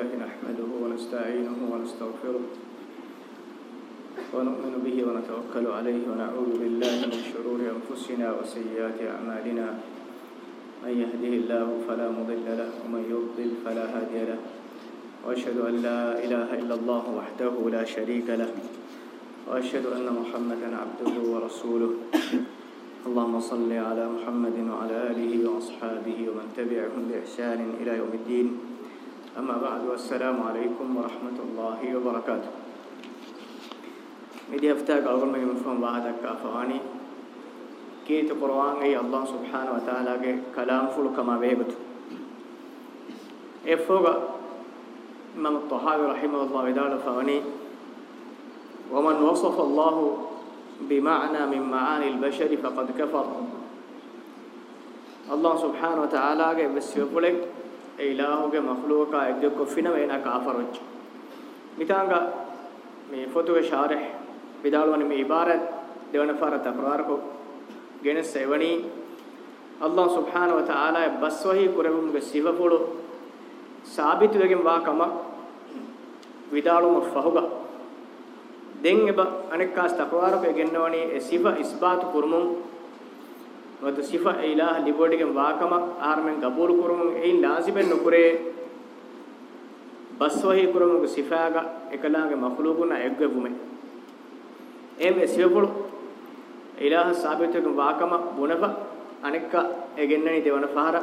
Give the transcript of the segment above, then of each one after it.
الله نحمده ونستعينه ونستغفره ونؤمن به ونتوكل عليه ونعوذ بالله من شرور أنفسنا وسيئات أعمالنا من يهده الله فلا مضل له ومن يضل فلا هادي له وأشهد أن لا إله إلا الله وحده لا شريك له وأشهد أن محمدا عبده ورسوله اللهم صل على محمد وعلى آله وأصحابه ومن تبعهم بإحسان إلى يوم الدين أما بعد والسلام عليكم ورحمة الله وبركاته مدي أفتاك ما يفهم بعدك كافاني. كيت قرآن أي الله سبحانه وتعالى كلام فل كما بيبت إفوغ من الطهاب رحمه الله تعالى فاني. ومن وصف الله بمعنى من معاني البشر فقد كفر الله سبحانه وتعالى قال بس يقولك ඒ ඉලාහුගේ මහලුවක එක්ක කොෆින වේන කාෆරොච්ච මිතාංග මේ ෆොතුගේ ශාරහ විදාලවන මේ ඉබාරත් දෙවන ෆරත ප්‍රවාරකෝ ගෙන සෙවණි අල්ලාහ් සුබ්හානහු වතාලා බස්වහි කුරවුම්ගේ සිවපොළු සාබිත වේගෙන් වාකම විදාලුම ෆහුගා දෙන් එබ අනෙක්කාස් තපවාරකෝ ගෙන්නවණි ඒ සිව ඉස්බාතු කුරුමුම් මත සිෆා ඉලාහ ලිබෝඩිගෙන් වාකමක් ආහාරමෙන් ගබූල් කරමුන් එයින් ලාසිබෙන් නුකරේ බස්වහි කරමුගේ සිෆාග එකලාගේ මෆලූකුන එක්ගෙබුමෙ එමෙ සිවපුළු ඉලාහ සාබිතගෙන් වාකම බුණප අනෙක්ක එගෙන්නනි දෙවන පහර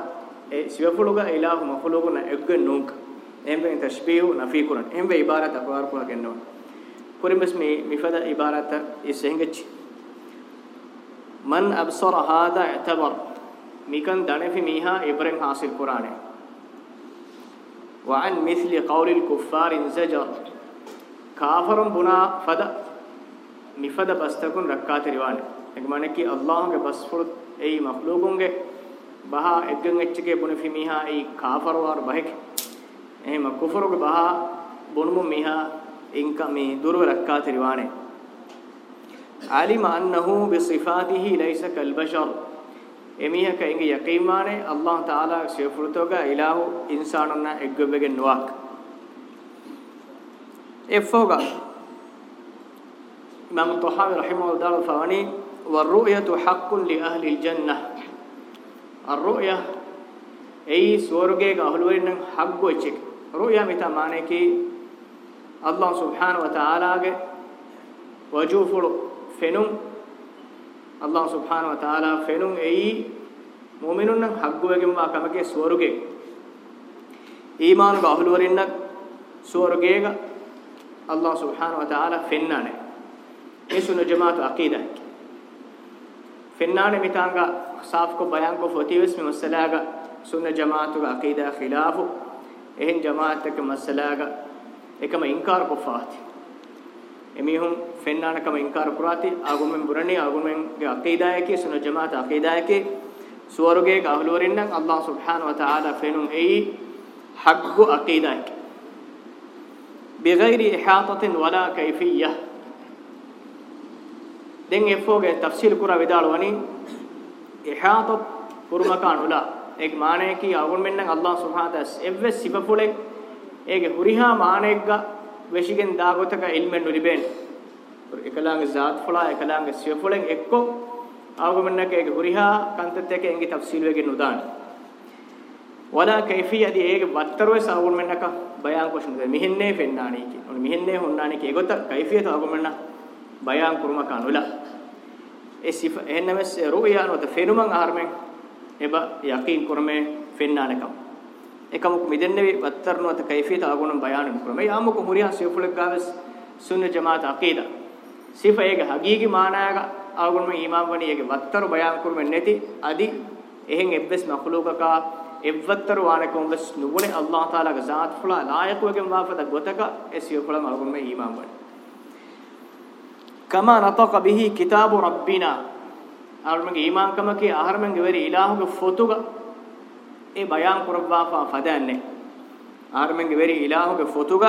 ඒ සිවපුළුග ඉලාහ මෆලූකුන එක්ගෙ නුංක එමෙ තස්බීහ් නෆී කරන් එමෙ ඉබාරත අකවාර කුලගෙන්නෝ කුරිමස් මේ මිෆද ඉබාරත ඉස්සෙන්ගෙච්චි මන් අබ්සර හාදා ඉතබර් මිකන් දණෙහි මීහා ඉබ්‍රෙන් حاصل කුරානේ وعن مثل قول الكفار انزجر කාෆරම් බුනා ෆද මිෆද බස්තකුන් රක්කාත රිවානේ එගමන කි අල්ලාහගේ බස්ෆුල් ඒ මහ්ලූකුන්ගේ බහා එක්ගෙන් එච්චකේ බුනෙහි මීහා ඒ කාෆරවර් බහෙක එහෙම කුෆරුගේ බහා බොනුමු මීහා ඉන්ක මේ දුර්ව රක්කාත රිවානේ علم أنه بصفاته ليس كالبشر එමිහක ඉංග යකීමානේ අල්ලාහ් තාලා සියෆුරුතෝග ඉලාහු ඉන්සානන්න එක්ගොබෙගෙ නුවක් එෆෝග ඉමාම් තොහාවි රහිමහුල්ලාහ් ෆවනි වර්රුයතු හක්කුන් ලි අහ්ලි ජන්නහ අර්රුය එයි ස්වර්ගයේ ගහලුවෙන් හක් ගොච්චෙක් රුයා මිත මානේ කි අල්ලාහ් සුබ්හානහු වතාලාගේ වජූෆුළු ෆෙනුන් අල්ලාහ් සුබ්හානහු වතාලා ෆෙනුන් එයි මුමිනුන් නම් හග්ගුවගෙන් වා කමගේ ස්වර්ගේ ඊමාන බහුල වරින්න ස්වර්ගේක අල්ලාහ් සුබ්හානහු වතාලා ෆෙන්නානේ ඒසුන ජමාත අකීදා ෆෙන්නානේ මිතාංග සාෆ් කො බයන් කො ෆතිවස් මෙ මසලාග සුන ජමාතු අකීදා ඛිලාෆු එහෙන් ජමාත් එක මසලාග එකම ඉන්කාර කො ෆාති එමිහුම් ෆෙන්නානකම ඉන්කාර පුරාති ආගුමෙන් බුරණි ආගුමෙන්ගේ අකීදායකේ සුන ජමාත අකීදායකේ සුවරුගේ ගහලුවරින් නම් අල්ලාහ් සුබ්හාන ව තාලා ෆෙනුම් එයි හග්ගු අකීදායක بغير احاطه ولا كيفيه දැන් එෆෝගේ තෆ්සීල් කුරා විදාලවනි ඉහාතත් පුරුමකානුලා එක් මානෙකී ආගුමෙන් නම් අල්ලාහ් සුබ්හාන තාස් එව්වෙ සිබපුලෙක් ඒගේ හුරිහා මානෙක්ගා වෙෂිගෙන් දාගොතක ඉල්මෙන් උරිබෙන් එකලාගේ ذات ෆොලා එකලාගේ සිය ෆොලෙන් එක්ක ආගමන්නක ඒක හුරිහා කන්තත් එක එංගි තෆ්සීල් වෙගෙන් උදාන වලා කයිෆියදි ඒක වත්තරවේ සාවුන් මෙන්නක බයං කොෂන් දෙ මිහින්නේ පෙන්නාණී කි උන් මිහින්නේ හොන්නාණී කි ඒගොත කයිෆියත ආගමන්න බයං කුරුම කනුලා ඒ සිෆ එන්නමස් රුයානොත ෆෙනුමන් ආර්මෙන් එබ යකීන් කුරමේ පෙන්නාණකම් ekamuk midenne wattarnu ata kayfiyata agunam bayanum kurama yamuk muriha sefulak gaves sunna jamaat aqida sifa ege hagigi maanaga agunam imam wani ege wattaru bayan kurumen neti adi ehen ebbes makhluka ka evvattaru wanakum bes nugune allah taala ga zaat fula laiq wegen wafata gotaka esefula agunam imam wani kama nataqa bihi kitabu rabbina agunam iman kamake aharmen ge veri ilahu ge fotuga ඒ බයන් කුරබ්වාපා ෆදන්නේ ආර්මෙන්ගේ වෙරි ඉලාහුගේ ෆොතුග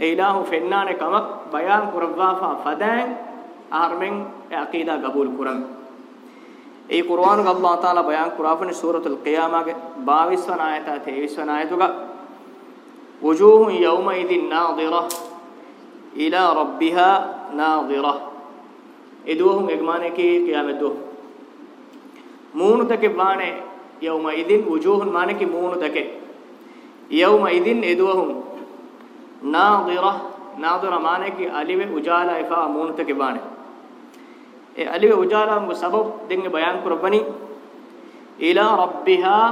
ඒ ඉලාහු ෆෙන්නානේ කමක් බයන් කුරබ්වාපා ෆදෑන් ආර්මෙන් ඒ අකීදා ගබූල් කුරම් ඒ කුර්ආනුග අල්ලාහ් තාලා බයන් කුරාෆනේ සූරතුල් කියාමාගේ 22 වන ආයත 23 වන ආයතුග وجوه يومئذ ناظرة إلى ربها ناظرة إدوهم إجمانك قيام الدوه مونتك بانه يوم إذن وجوه مانك مون تك يوم إذن إدوهم ناظرة ناظرة مانك ألف وجالا إفا مون تك بانه ඒ අලිව උජාලාම සබබ් දෙන්නේ බයන් කරපනි ඉලා රබ්බිහා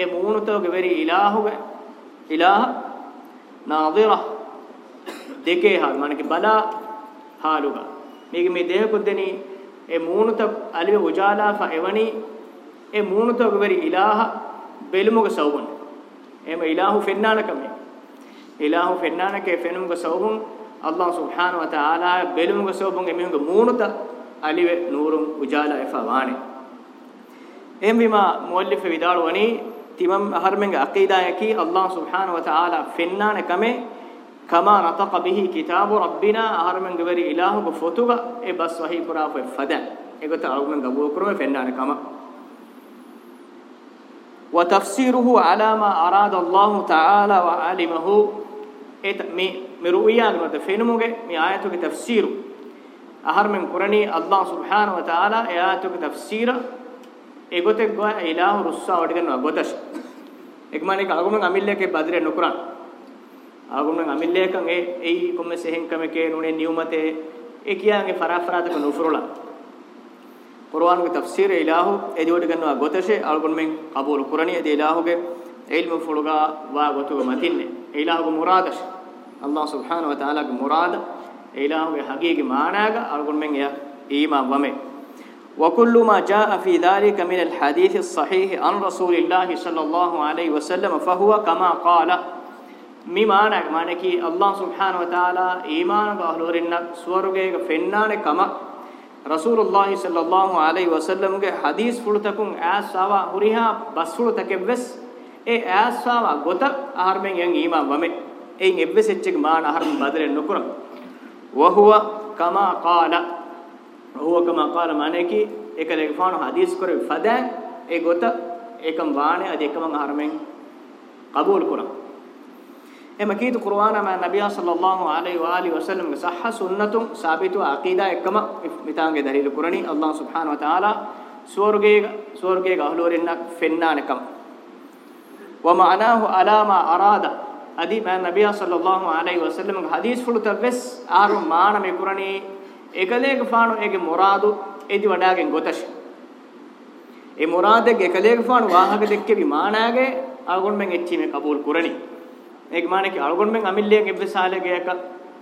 ඒ මූනතෝ ගෙවරි ඉලාහුග ඉලාහ නාදිරා දෙකේ හා මනක බලා හාලුග මේක මේ දේහ කුද්දෙනි ඒ මූනත අලිව උජාලා ෆ එවනි e muunutog veri ilaha belumuga sawun ema ilahu fennanaka me ilahu fennanaka e fenumuga sawun allah subhanahu wa ta'ala belumuga sawun emihunga muunuta alive nurum ujala efa waane embima muallif vidalwani timam harmenga aqida yaki allah subhanahu wa ta'ala fennanaka me kama nataqa bihi kitabu rabbina harmenga veri ilahu go fotuga e bas wahi kurafu fada egota alumenga go kurume fennanaka ma وتفسيره على ما أراد الله تعالى وعلمه مي مرؤيان مت فينموجه مي آياته تفسيره أهر من قرني الله سبحانه وتعالى آياته تفسيره එගොතෙක් ගෝ ඊලාහ රුස්සා වඩගෙනවා ගොතස් එක්මණේක අගොමෙන් අමිල්ලේකේ බදිරේ නුකරන් අගොමෙන් අමිල්ලේකන් ඒ එයි කොම්මෙ සෙහෙන් කමකේ නුනේ නියුමතේ ඒ කියන්නේ ෆරාෆරාදක නුෆරුලා ಕುರ್ಆನ್ಗೆ ತಫ್ಸೀರ್ ಇಲಾಹು ಎಜೋಡಿ ಗನ್ನುವ ಗೊತಶೆ ಅಳ್ಗೊಂಡು ಮೆನ್ ಕಬೂಲ್ ಕುರಾನಿ ಎದೆ ಇಲಾಹುಗೆ ಇಲ್ಮ ಫುಳುಗ ವಾ ಗೊತುಗ ಮತಿನ್ನೆ ಇಲಾಹುಗೆ ಮುರಾದಶೆ ಅಲ್ಲಾಹ್ ಸುಬ್ಹಾನಹು ವ ತಆಲಾಗೆ ಮುರಾದ ಇಲಾಹುಗೆ ಹಗೀಗೆ ಮಾನಾಗ ಅಳ್ಗೊಂಡು ಮೆನ್ ಯಾ ಈಮಾ ವಮೆ وكل ما جاء في ذلك من الحديث الصحيح عن رسول الله صلى الله عليه وسلم فهو كما قال ميمانا مانكي الله سبحانه وتعالى ايمان اهلورن سورغه فنان كما රසූලුල්ලාහි සල්ලල්ලාහු අලයිහි වසල්ලම්ගේ හදීස් ෆුලතකුන් ඈස්සාව හුරිහා බස්සුලතකෙන් වෙස් ඒ ඈස්සාව ගොත ආහර්මෙන් යන් ඊමා වමෙ එයින් එබ්බෙස් එච්චක මාන ආහර්ම බදලෙන් නොකර වහුව කමා قال වහුව කමා قال মানে කි එකලේ ෆාන හදීස් කරේ ෆදා ඒ ගොත එකම් වාණේ අද එකම ආහර්මෙන් قبول කරා එමකීතු කුර්ආන මා නබියා සල්ලල්ලාහු අලයිහි වආලි වසල්ලම් ගේ සහ සුන්නතුන් සාබිතු අකීදා එකම මිතාන්ගේ දලීල කුරණි අල්ලාහ් සුබ්හාන වතාලා ස්වර්ගයේ ස්වර්ගයේ ගහලෝරින්නක් ෆෙන්නානකම වමනාහු අලාමා අරාදා අදි මා නබියා සල්ලල්ලාහු අලයිහි වසල්ලම් ගේ හදීස් ෆුලුතවස් ආරු මාන මේ කුරණි එකලේක ෆානු ඒගේ මොරාදු එදි වඩාගෙන් ගොතෂ ඒ මොරාදෙක් එකලේක ෆානු වාහක දෙක්කේ විමානාගේ අගොන් මෙන් එච්චි මේ කබූල් කුරණි ඒක මානේ අලගොන්මෙන් අමිල්ලෙන් එබ්බසාලේ ගයක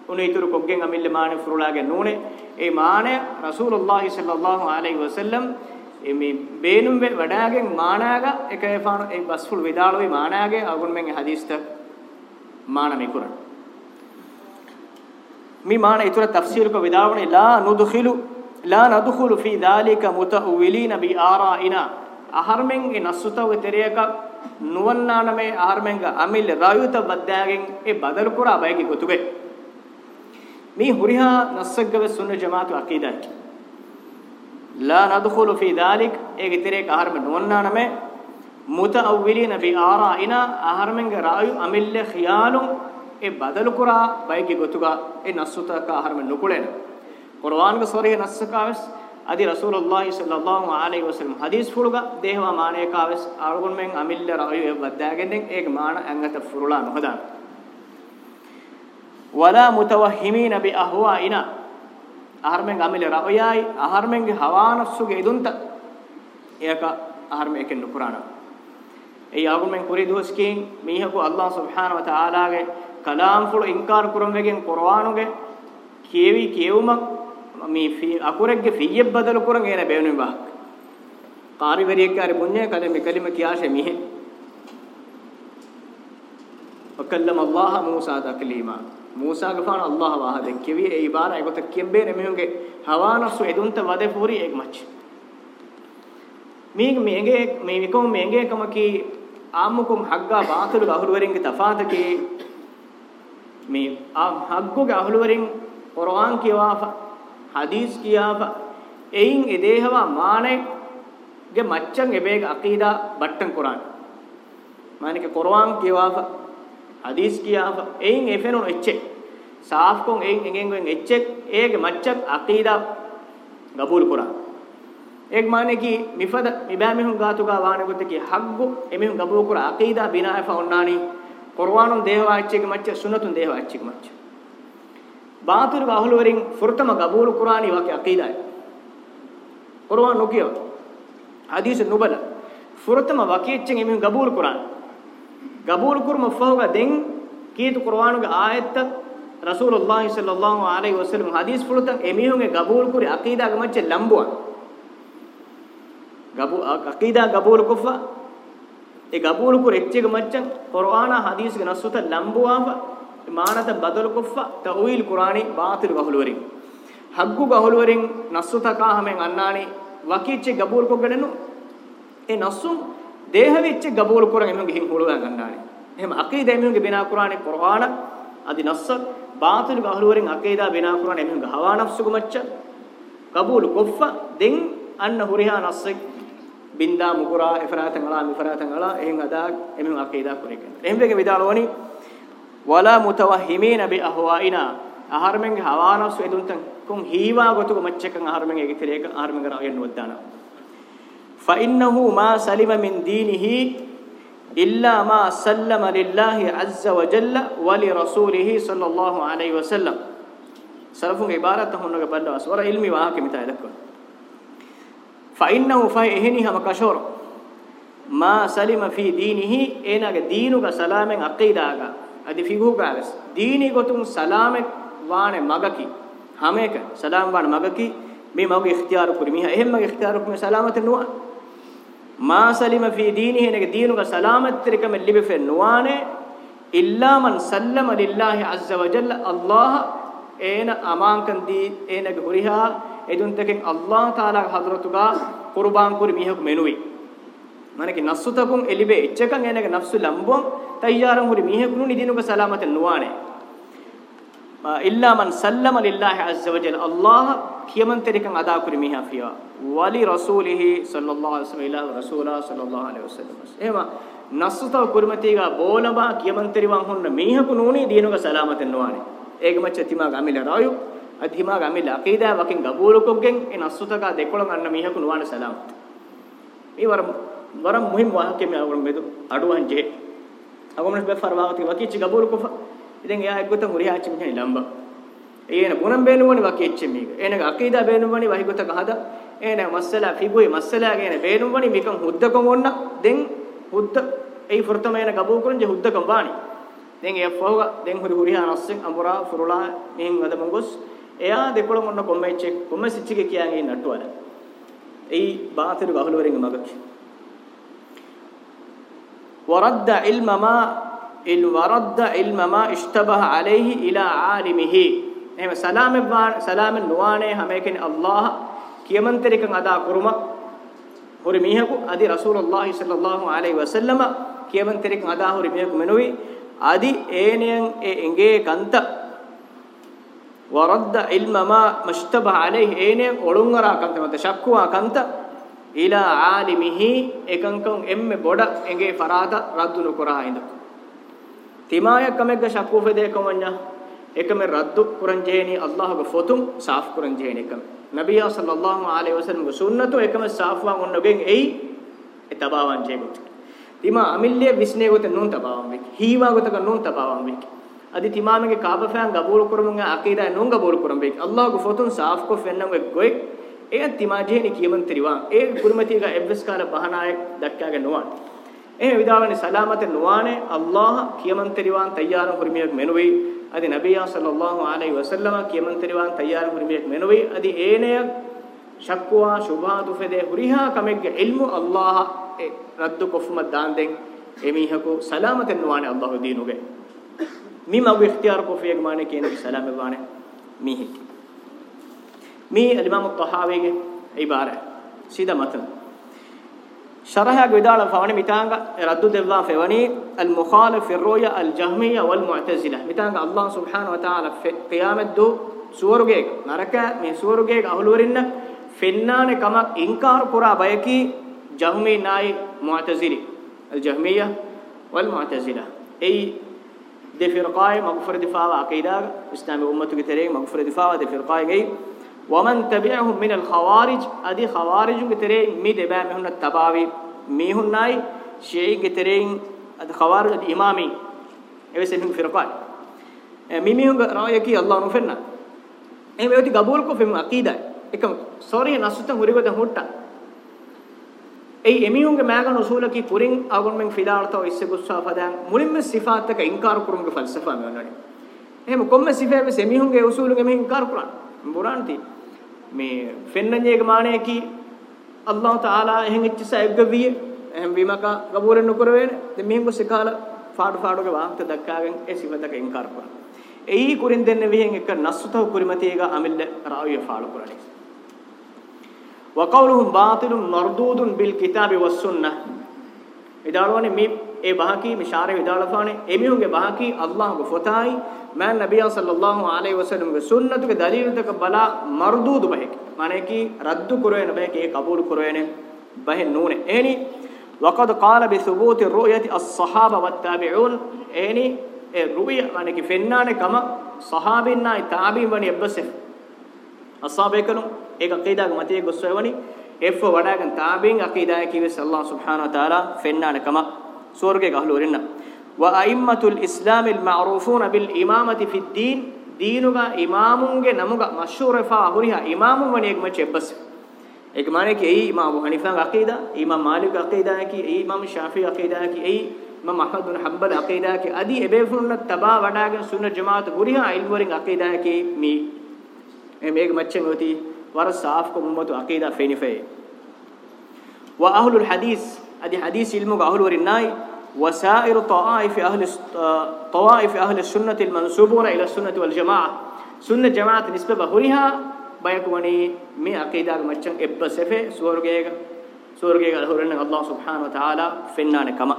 උනේ ඉතුරු කොග්ගෙන් අමිල්ල මානේ ෆුරුලාගේ නූනේ ඒ මානේ රසූලුල්ලාහි සල්ලල්ලාහු අලයිහි වසල්ලම් එමි බේනුම් වඩාගෙන් මානාග එක එපාන ඒ බස්ෆුල් වේදාලෝයි මානාගේ අලගොන්මෙන් හදීස්ත මාන මිකුරන් මේ මාන ඉතුරු තෆ්සීරක වේදාවනේ ලා නුදුඛිලු ලා නදුඛුලු ෆී ධාලික මුතහ්විලින බි ආරායිනා අහර්මෙන් ඒ නස්සුතව තෙරයක නුවන්නාන මේ ආර්මෙන්ග අමිල් රායුත බද්දාගෙන් ඒ බදල් කුරා බයකි ගොතුගේ මේ හුරිහා නස්සග්ගව සුන්න ජමාතු අකීදායි ලා නදඛුලු ෆී ذلك ඒ ගිතරේ ආර්ම නුවන්නාන මේ මුතඅව්විලින ෆී ආරායිනා ආර්මෙන්ග රායු අමිල් ඛියාලුන් ඒ බදල් කුරා බයකි ගොතුගා ඒ නස්සුතක ආර්ම නුකුලෙන කුර්ආන්ගේ සොරේ නස්සකාවස් adi rasulullah sallallahu alaihi wasallam hadis fuluga dehwa maane kaves argun men amilla rawi waddaagenden ek maana angata furula nohada wala mutawahhimina bi ahwaina aharmen amilla rawiyai aharmen ge hawanassuge idunta eka aharmen eken nupurana ei argun men kuri doskin mihaku allah subhanahu wa taala ge kalam fulu inkar kurum vegen qur'anu ge kievi kievumak මේ ෆී අකුරෙක්ගේ ෆීයෙබ් බදල කරන් එන බේනු විභාග කාරි වෙරියක් කාරි මොන්නේ කලෙ මේ කලිම කියාෂේ මිහෙ وكلم الله موسى تكليما موسى ගෆාන අල්ලාහ වාහ දෙක්කවි ඒ ඉබාරා ඒකත කියෙබ්බේ නෙමෙහුගේ හවානස්සු එදුන්ත වදේ පුරි එක් මච් මේ මේගේ මේ විකෝ මේගේ කමකි ආම්මුකුම් හග්ගා බාතුරු ගහුරුවරින්ගේ තෆාතකේ මේ ආ හග්ගුගේ අහුලුවරින් කුර්ආන් කියවා හදීස් කියාවා එයින් එදේහවා මානෙක්ගේ මච්චන් එබේග අකීදා බට්ටන් කුරාන මානෙක කුරාන් කියවාවා හදීස් කියාවා එයින් එෆෙනුන එච්චේ සාෆ් කොන් එයින් එගෙන් ගෙන් එච්චේ ඒගේ මච්චක් අකීදා ගබූල් කුරාන එක් මානේ කි මිෆද මිබෑ මිහුන් ගාතුගා වානගොත කි හග්ගු එමිහුන් ගබූල් කුරා අකීදා බිනායිෆා උන්නානි කුරානුන් දේහවාච්චේගේ මච්ච සුනතුන් දේහවාච්චේගේ මච්ච බාතිරු අහලු වරින් ෆුර්තම ගබූල් කුර්ආනි වාකේ අකීදායි කුර්ආන් නොකියව හදීස් නුබල ෆුර්තම වකීච්චෙන් එමෙ ගබූල් කුර්ආන් ගබූල් කුර්ම ෆහුගා දෙන් කීතු කුර්ආනුගේ ආයත්ත රසූලුල්ලාහි සල්ලල්ලාහු අලයිහි වසල්ලම් හදීස් ෆුලත එමිහුගේ ගබූල් කුරි අකීදා ගමච්ච ලම්බුවන් ගබූ අකීදා ගබූල් කුෆා ඒ ගබූල් කුරි එච්චෙ ගමච්ච කුර්ආනා හදීස්ගේ නස්සුත ලම්බුවාවා මානත බදල් කොෆා තවීල් කුරානි බාතිල් ගහලුවරින් හග්ගු ගහලුවරින් නස්සතකා හැමෙන් අන්නානි වකීච්ච ගබූල් කොගණනු ඒ නස්සුන් දේහවිච්ච ගබූල් කුරන් එනු ගිහින් හොලුවා ගන්නානි එහෙම අකීදේ මෙනුගේ බිනා කුරානි කුරාන আদি නස්ස බාතිල් ගහලුවරින් අකීදා බිනා කුරාන එනු ගහවා නස්සු කුමච්ච ගබූල් කොෆා දෙන් අන්න හුරිහා නස්සෙක් බින්දා මුකුරා ඉෆරාතන් අලා මිෆරාතන් අලා එහෙන් අදා එමු අකීදා කුරේකන එහෙන් වෙගේ විදාලෝනි ولا متوهمين باهوائنا اهرمن هوانوس ادونتن كون هيوا غتو مچكن اهرمن اگتريك اهرمن را ين ودانا فانه ما سلم من دينه الا ما سلم لله عز وجل ولرسوله صلى الله عليه وسلم سلفون عبارت هونغ بلواس ور علمي واهك متى دكو فانه فهني هم كشور ما سلم في دينه اينغ دينغ سلامن عقيداغا adi figu gaves dini gotum salamek waane magaki hameka salam waane magaki me mawge ikhtiyar kuri miha ehem mage ikhtiyar kuri salamat nuwa ma salima fi dinihi nege dinu ga salamat trikam libe fe nuwane illa man sallama lillahi azza wa jalla allah ena amankan di ena ge huriha edun teken allah taala hadratuga qurban kuri miha ku menuwi මනකි නස්සුතකුන් එලිබේ එච්චකන් එනක නෆ්සු ලම්බොන් තයියාරම් හුරි මීහෙකුණු නිදිනුක සලාමතෙන් නුවානේ ඉල්ලා මන් සල්ලම ලිල්ලාහි අස්ස වජල් අල්ලාහ කියමන් තෙරිකන් අදා කුරි මීහා ෆියා වලි රසූලිහි සල්ලල්ලාහු අලයිහි වසල්ලම ඉලා රසූලා සල්ලල්ලාහු අලයිහි වසල්ලම එහෙම නස්සුතව කුරුමතිගා බෝලබා කියමන් තෙරිවන් හොන්න මීහෙකුණු knee Dinuka සලාමතෙන් නුවානේ ඒක මච්ච තිමා ගමිල රායු අධිමා ගමිල අකීදා වකින් ගබූලකොග්ගෙන් එ නස්සුතකා දෙකොළ ගන්න මීහෙකුණු වාන සලාමත මේ වරම waram muhim wa hakke me agum medu aduan je agum nes be farwa ti waki chi gabul ko iden ya ekgota muri hachi me lamba ena gunam benu wani waki chi me ena akida benu wani wahi gota kahada ena masala figui masala gena benu wani mikan hudda kon onna den hudda ei furtama ena gabul kun je hudda kon wani den e foga den huri huri hanassen amura furula mehin ada mongos එයා දෙකොළම ඔන්න කොම්මෙච්චේ කොම්මෙච්චිගේ කියන්නේ නට්ටුවල එයි බාතිරු ගහලවරින් මගක් ورد علم ما إل ورد علم ما اشتبه عليه إلى عالمه එහෙම සලාම සලාම නුවානේ හැම එකෙනි අල්ලාහ කියමන්තරිකන් අදා කුරුම හොරි මීහකු අදි රසූලුල්ලාහි සල්ලල්ලාහු අලයිහි වසල්ලම කියමන්තරිකන් අදා හොරි මීහකු මෙනුයි අදි ඒනියන් ඒ එංගේ කන්ත වරද්ද ඉල්මම මෂ්තබහ අලයිහි ඒනියන් ඔළුන් වරා කන්ත මත ශක්කුවා කන්ත ඊලා ආලිමිහි එකංකම් එම්මෙ බොඩ එගේ ෆරාද රද්දු නොකරා ඉඳ තිමාය කමෙග්ග ශක්කූෆෙ දේකමඤ්ඤා එකම රද්දු කුරංජේනි අල්ලාහගේ ෆොතුම් සාෆ් කුරංජේනි එකම නබියා සල්ලල්ලාහු අලයිහි වසල්ලම්ගේ සුන්නතු එකම සාෆ්වා උන්නගෙන් එයි ඒ තබාවන් ජේබුත් තිමා අමිල්ලිය විස්නේ ගොත නුන් තබාවන් වෙක් හීවා ගොතක නුන් තබාවන් වෙක් අදි තිමාමගේ කාබෆෑන් ගබූල් කුරමුගේ අකීදා නුන් ගබූල් කුරම් වෙක් අල්ලාහගේ ෆොතුම් සාෆ් කො ෆෙන්නගේ ගොයික් ඒ තිමාජේනි කියමන්තරිවා ඒ කුරුමතිගා එබ්ස් කාල බහනායක් දක්කාගේ නොවන එහෙම විදාවනේ සලාමතේ නොවානේ අල්ලාහ කියමන්තරිවාන් තයාර කුරුමියක් මෙනුවේ අදි නබියා සල්ලල්ලාහු අලයිහි වසල්ලම කියමන්තරිවාන් තයාර කුරුමියක් මෙනුවේ අදි ඒනය ශක්වා සුභා දුෆදේ හුරිහා කමෙක්ගේ ඉල්මු අල්ලාහ රද්දු කොෆම දාන් දෙන් එමිහකෝ සලාමතේ නොවානේ අල්ලාහ දීනුගේ මිමව ඉක්තියාර කොෆියක් මානේ කියන සලාමේ වානේ මිහි مي الامام الطحاويගේ عباره سيدا مثلا شرحها قدالا فوانى متانغا رد الله فوانى المخالف في الرؤيا الجهميه والمعتزله متانغا الله سبحانه وتعالى في قيامه دو سورغيك نركا مي سورغيك اهلورين فنان كما انكار قرا بايكي جهمي ناي معتزلي الجهميه والمعتزله اي دفرقاي مغفر دفاع عقيده اسلامي أمة كتري مغفر دفاع دفرقاي فرقاي ومن تبعهم من الخوارج ادي خوارجون تري مي دبا مهن التباوي مي هناي شيعي ترين اد خوارج اد امامي ايسه من فرقات مي مي رايكي الله نفنا اي ميوتي قبول كو في عقيده එකම සෝරිය නසුතන් හුරිවද හොට්ටා ඒ එමියුන්ගේ මෑගන උසූලකි කුරින් අගොන් මෙන් ෆිදාර්තව ඉස්සේ ගුස්සා පදන් මුලින්ම සිෆාත් එක ඉන්කාර කුරුන්ගේ ෆල්සෆා මෙවනනේ එහෙම කොම්ම සිෆාවේ සෙමිහුන්ගේ උසූලුගේ මෙන් ඉන්කාර කරන්නේ බුරාන්ති මේ ෆෙන්නජේක මාණේකි අල්ලාහ් තාලා එහෙන් ඉච්ච සයිබ්ගවිය එහෙන් වීමක ගබෝරෙන් නොකර වේනේ දැන් මෙහෙන් කොස් එකහල ෆාඩු ෆාඩුගේ වාහක දක්කාගෙන් ඒ සිවතක ඉන්කාර කරා එයි කුරින් දෙන්න විහෙන් එක නස්සුතව කුරිමතියක අමිල්ල රාවිය ෆාඩු කරණි وقولهم باطل مردود بالكتاب والسنه ඉදාලවනේ මේ ඒ බහකි මිෂාරේ ඉදාලවනේ එමිහුගේ බහකි අල්ලාහගේ ෆොතායි මෑන් නබිය සල්ලල්ලාහු අලයිහි වසල්ලම්ගේ සුන්නතුගේ දලීලතක බලා මර්දූදු බහක মানে කි රද්දු කරවෙන බහක ඒ කබූල් කරවෙන බහ නූනේ එනි وقد قال بثبوت الرؤيه الصحابه والتابعون එනි ඒ රුවිය মানে කි ෆෙන්නානේ කම සහාබින්නායි තාබීන් වනි එබ්බසෙ අස්සාබේකලු ඒක කීදාගේ මතයේ ගොස්සෙවනි efo wadagan tabin aqidaya kiwe sallallahu subhanahu wa ta'ala fennana kama surge gahlu renna wa a'immatul islam al ma'rufuna bil imamati fid din deenuga imamunge namuga mashhurefa huriha imamun wanek ma chebbas ek mane ki ei imam hanifa aqida imam malik aqida ki ei imam shafi aqida ki ei imam ahmad bin hanbal aqida ki adi ebefulna taba wadagan sunna jamaat huriha ilwarin aqida ki mi මේක මච්චෙන් ඔතී ورس صاف کو امت عقیدہ فینی فے و اهل الحديث ادي حدیث علم اهل ورناي وسائر طوائف اہل طوائف اہل سنت المنسوبون الى السنه والجماعه سنه جماعه نسبه بهرها بيكوني می عقیدہ مچن ابسفه سورگے گا سورگے گا اللہ سبحانہ و تعالی فنانے کما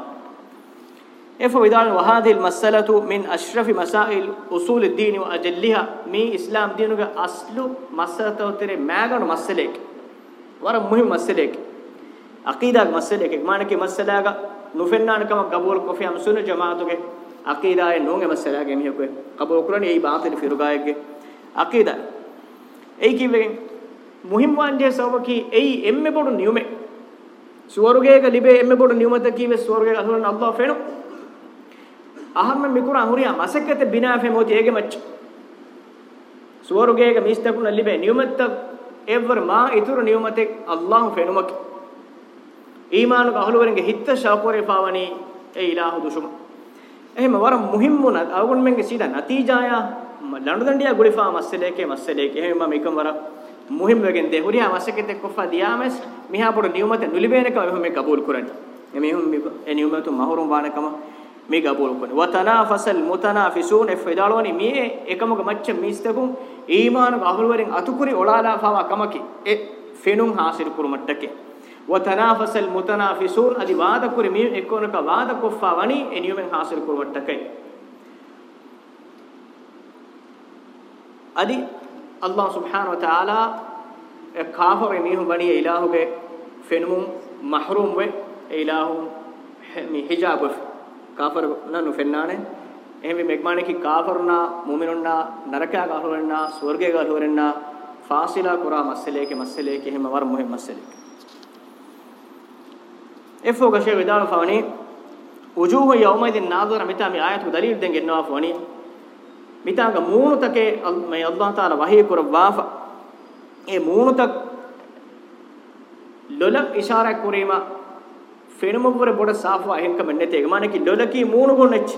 افويدان وهذه المسألة من أشرف مسائل أصول الدين وأجلها مي إسلام دينك أصل مسألة ترى ماغن مسألك ور مهم مسألك عقيدة مسألك معنى كي مسألة نوفنان كما قبول كفي أم سنة جماعتك عقيدة نونغ مسألة مي كو قبول قران أي باطل في رغايك عقيدة أي كي بين مهم وان دي سوبكي أي إم بودو نيومه سورغيك لبه إم بودو نيومه تكي سورغيك الله فينو aham mikura anguriya masakkete binafe moti ege mach suwarugege mistakuna libe niyumatta ever ma ituru niyumate allah fenumak ඊමානු කහලුවරෙන්ගේ හිත ශාකෝරේ පාවනි ඒ ඉලාහු දුෂුම එහෙම වර මුහිම්මුන අවගොන් මෙන්ගේ සීදා නතිජාය ලණුදණ්ඩිය ගුලිෆා මස්සලේකේ මස්සලේකේ එහෙම මම එකම වර මුහිම් වෙගෙන් දෙ හුරියා මස්සකෙත කොෆා දියාමස් මිහා පොඩු නියමත නුලිබේනකම එහෙම මේ කබූල් කරන්නේ එමෙහුම් මේ නියමතු මහරුම් වානකම මේ ගබෝල් කොනේ වතනාෆසල් මුතනාෆිසූන එෆදාලෝනි මේ එකමක මච්ච මිස්තකුන් ඊමාන ගහල් වරින් අතුකුරි ඔලාලා ෆාව කමකි එ ෆෙනුන් හාසිර කුරුමට්ටකේ වතනාෆසල් මුතනාෆිසූන අදි වාදකුරි මේ එකොනක වාදකොෆා වනි එනියුමෙන් හාසිර කුරුමට්ටකේ අදි අල්ලාහ් සුබ්හානහු වතාලා කාෆරේ මීහුන් වනි ඉලාහුගේ ෆෙනුම් මහරූම් වේ ඉලාහුම් මේ හිජාබ් ಕಾಫರ್ನನ್ನು ಫೆನ್ನಾಣೆ එහෙම මෙග්මාණේකි කාෆරුනා මුමිනුනා නරකයා ගහවන්නා ස්වර්ගය ගහවන්නා ෆාසිලා කුරා මස්සලේක මස්සලේක එහෙම වර මොහෙ මස්සලේක එෆෝ ගෂේ විදාල ෆවනි උජූහ යෞමයිදින් නාදර මිතා මේ ආයතු දලීල් දෙන් ගෙන්නවා ෆවනි මිතාග මූණුතකේ මේ අල්ලාහ් තාලා වහී කුරවාෆ ඒ මූණුතක් ලොලක් ඉෂාරා කුරීමා ಫೇನುಮ ಪುರೆ ಬೋಡ ಸಾಫ್ವಾ ಹೆನ್ ಕಮನ್ನೆ ತೇಗ ಮಾನಕಿ ಡೊಲಕಿ ಮೂನು ಗೊನೆಚ್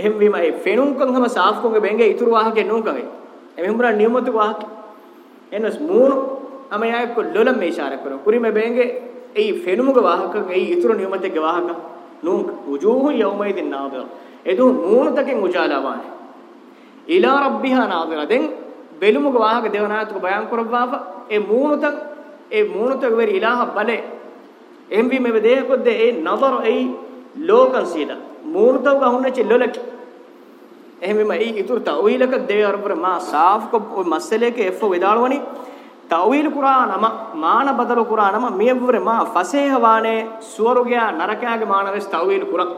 ಎಹಂ ವಿಮೈ ಫೇನುಂ ಕಂ ಹಮ ಸಾಫ್ ಕೊಂ ಬೆಂಗೆ ಇತುರು ವಾಹಕೆ ನೂಂ ಕಂ ಎಮಿಹುಮ್ರಾ ನಿಯಮತು ವಾಹಕ ಎನಸ್ ಮೂನು ಅಮ ಯಾಕ ಡೊಲ ಮೇ ಇಶಾರ ಕರೋ ಕುರಿ ಮೇ ಬೆಂಗೆ ಏಯಿ ಫೇನುಮುಗ ವಾಹಕ ಏಯಿ ಇತುರು ನಿಯಮತೆಗೆ ವಾಹಕ ನೂಂ ಉಜೂಹು ಯೌಮೈದಿನ್ ನಾದಿರ ಎದು ಮೂನು ತಕೆ ಉಜಾಲವಾನೆ ಇಲಾ ರಬ್ಬಿಹಾ ನಾದಿರ ದೆನ್ ಬೆಲುಮುಗ ವಾಹಕ ದೇವನಾಥು ಬಯಾನ್ ಕೊರವಾಫ ಎ ಮೂನು ತಕ್ ಎ ಮೂನು ತಕ್ ವೆರಿ ಇಲಾಹ ಬಲೆ එම්වි මෙව දේහකොද්ද ඒ නදර ඒ ලෝකන් සීලා මූර්තව ගහුන්නච ලොලක එහෙමම ඒ ඉතුරු තවීලක දේවර පර මා සාෆ් කො මස්සලේක එෆ් වේදාලවනි තවීල් කුරානම මාන බදල කුරානම මියවර මා ෆසේහවානේ සුවරුගයා නරකයාගේ මානවස් තවීල් කුරා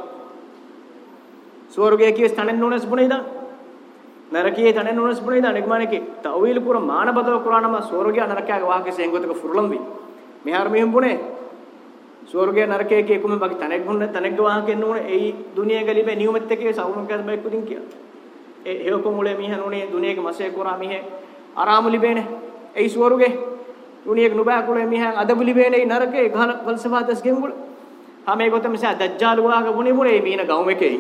සුවරුගයා කිවස් තනෙන් නොනස් බුණේදා නරකයේ තනෙන් නොනස් බුණේදා නිගමනකේ තවීල් කුර මාන බදල කුරානම සුවරුගයා නරකයාගේ වාකසේ එංගොතක ෆුරුලම් වි මෙහාර මෙහෙම් බුණේ ස්වර්ගය නරකය කිය කොම බකි තනෙක් ගොන්න තනෙක් වාහකෙන්න ඕනේ ඒ දුනිය ගලිමේ නියමෙත් එකේ සවුමකස් බයික් කුදින් කිය ඒ හේකො මුලේ මිහන උනේ දුනියක මසේ කරා මිහෙ ආරාමුලි බේනේ ඒ ස්වර්ගේ දුනියක නුබා කුලේ මිහන් අදබුලි බේනේ නරකේ ගහන ෆල්සෆා දස් ගෙම්බුල හැමේ ගොතම සා දජ්ජාල් වාහක මුනි මුනේ මින ගවුම එකේ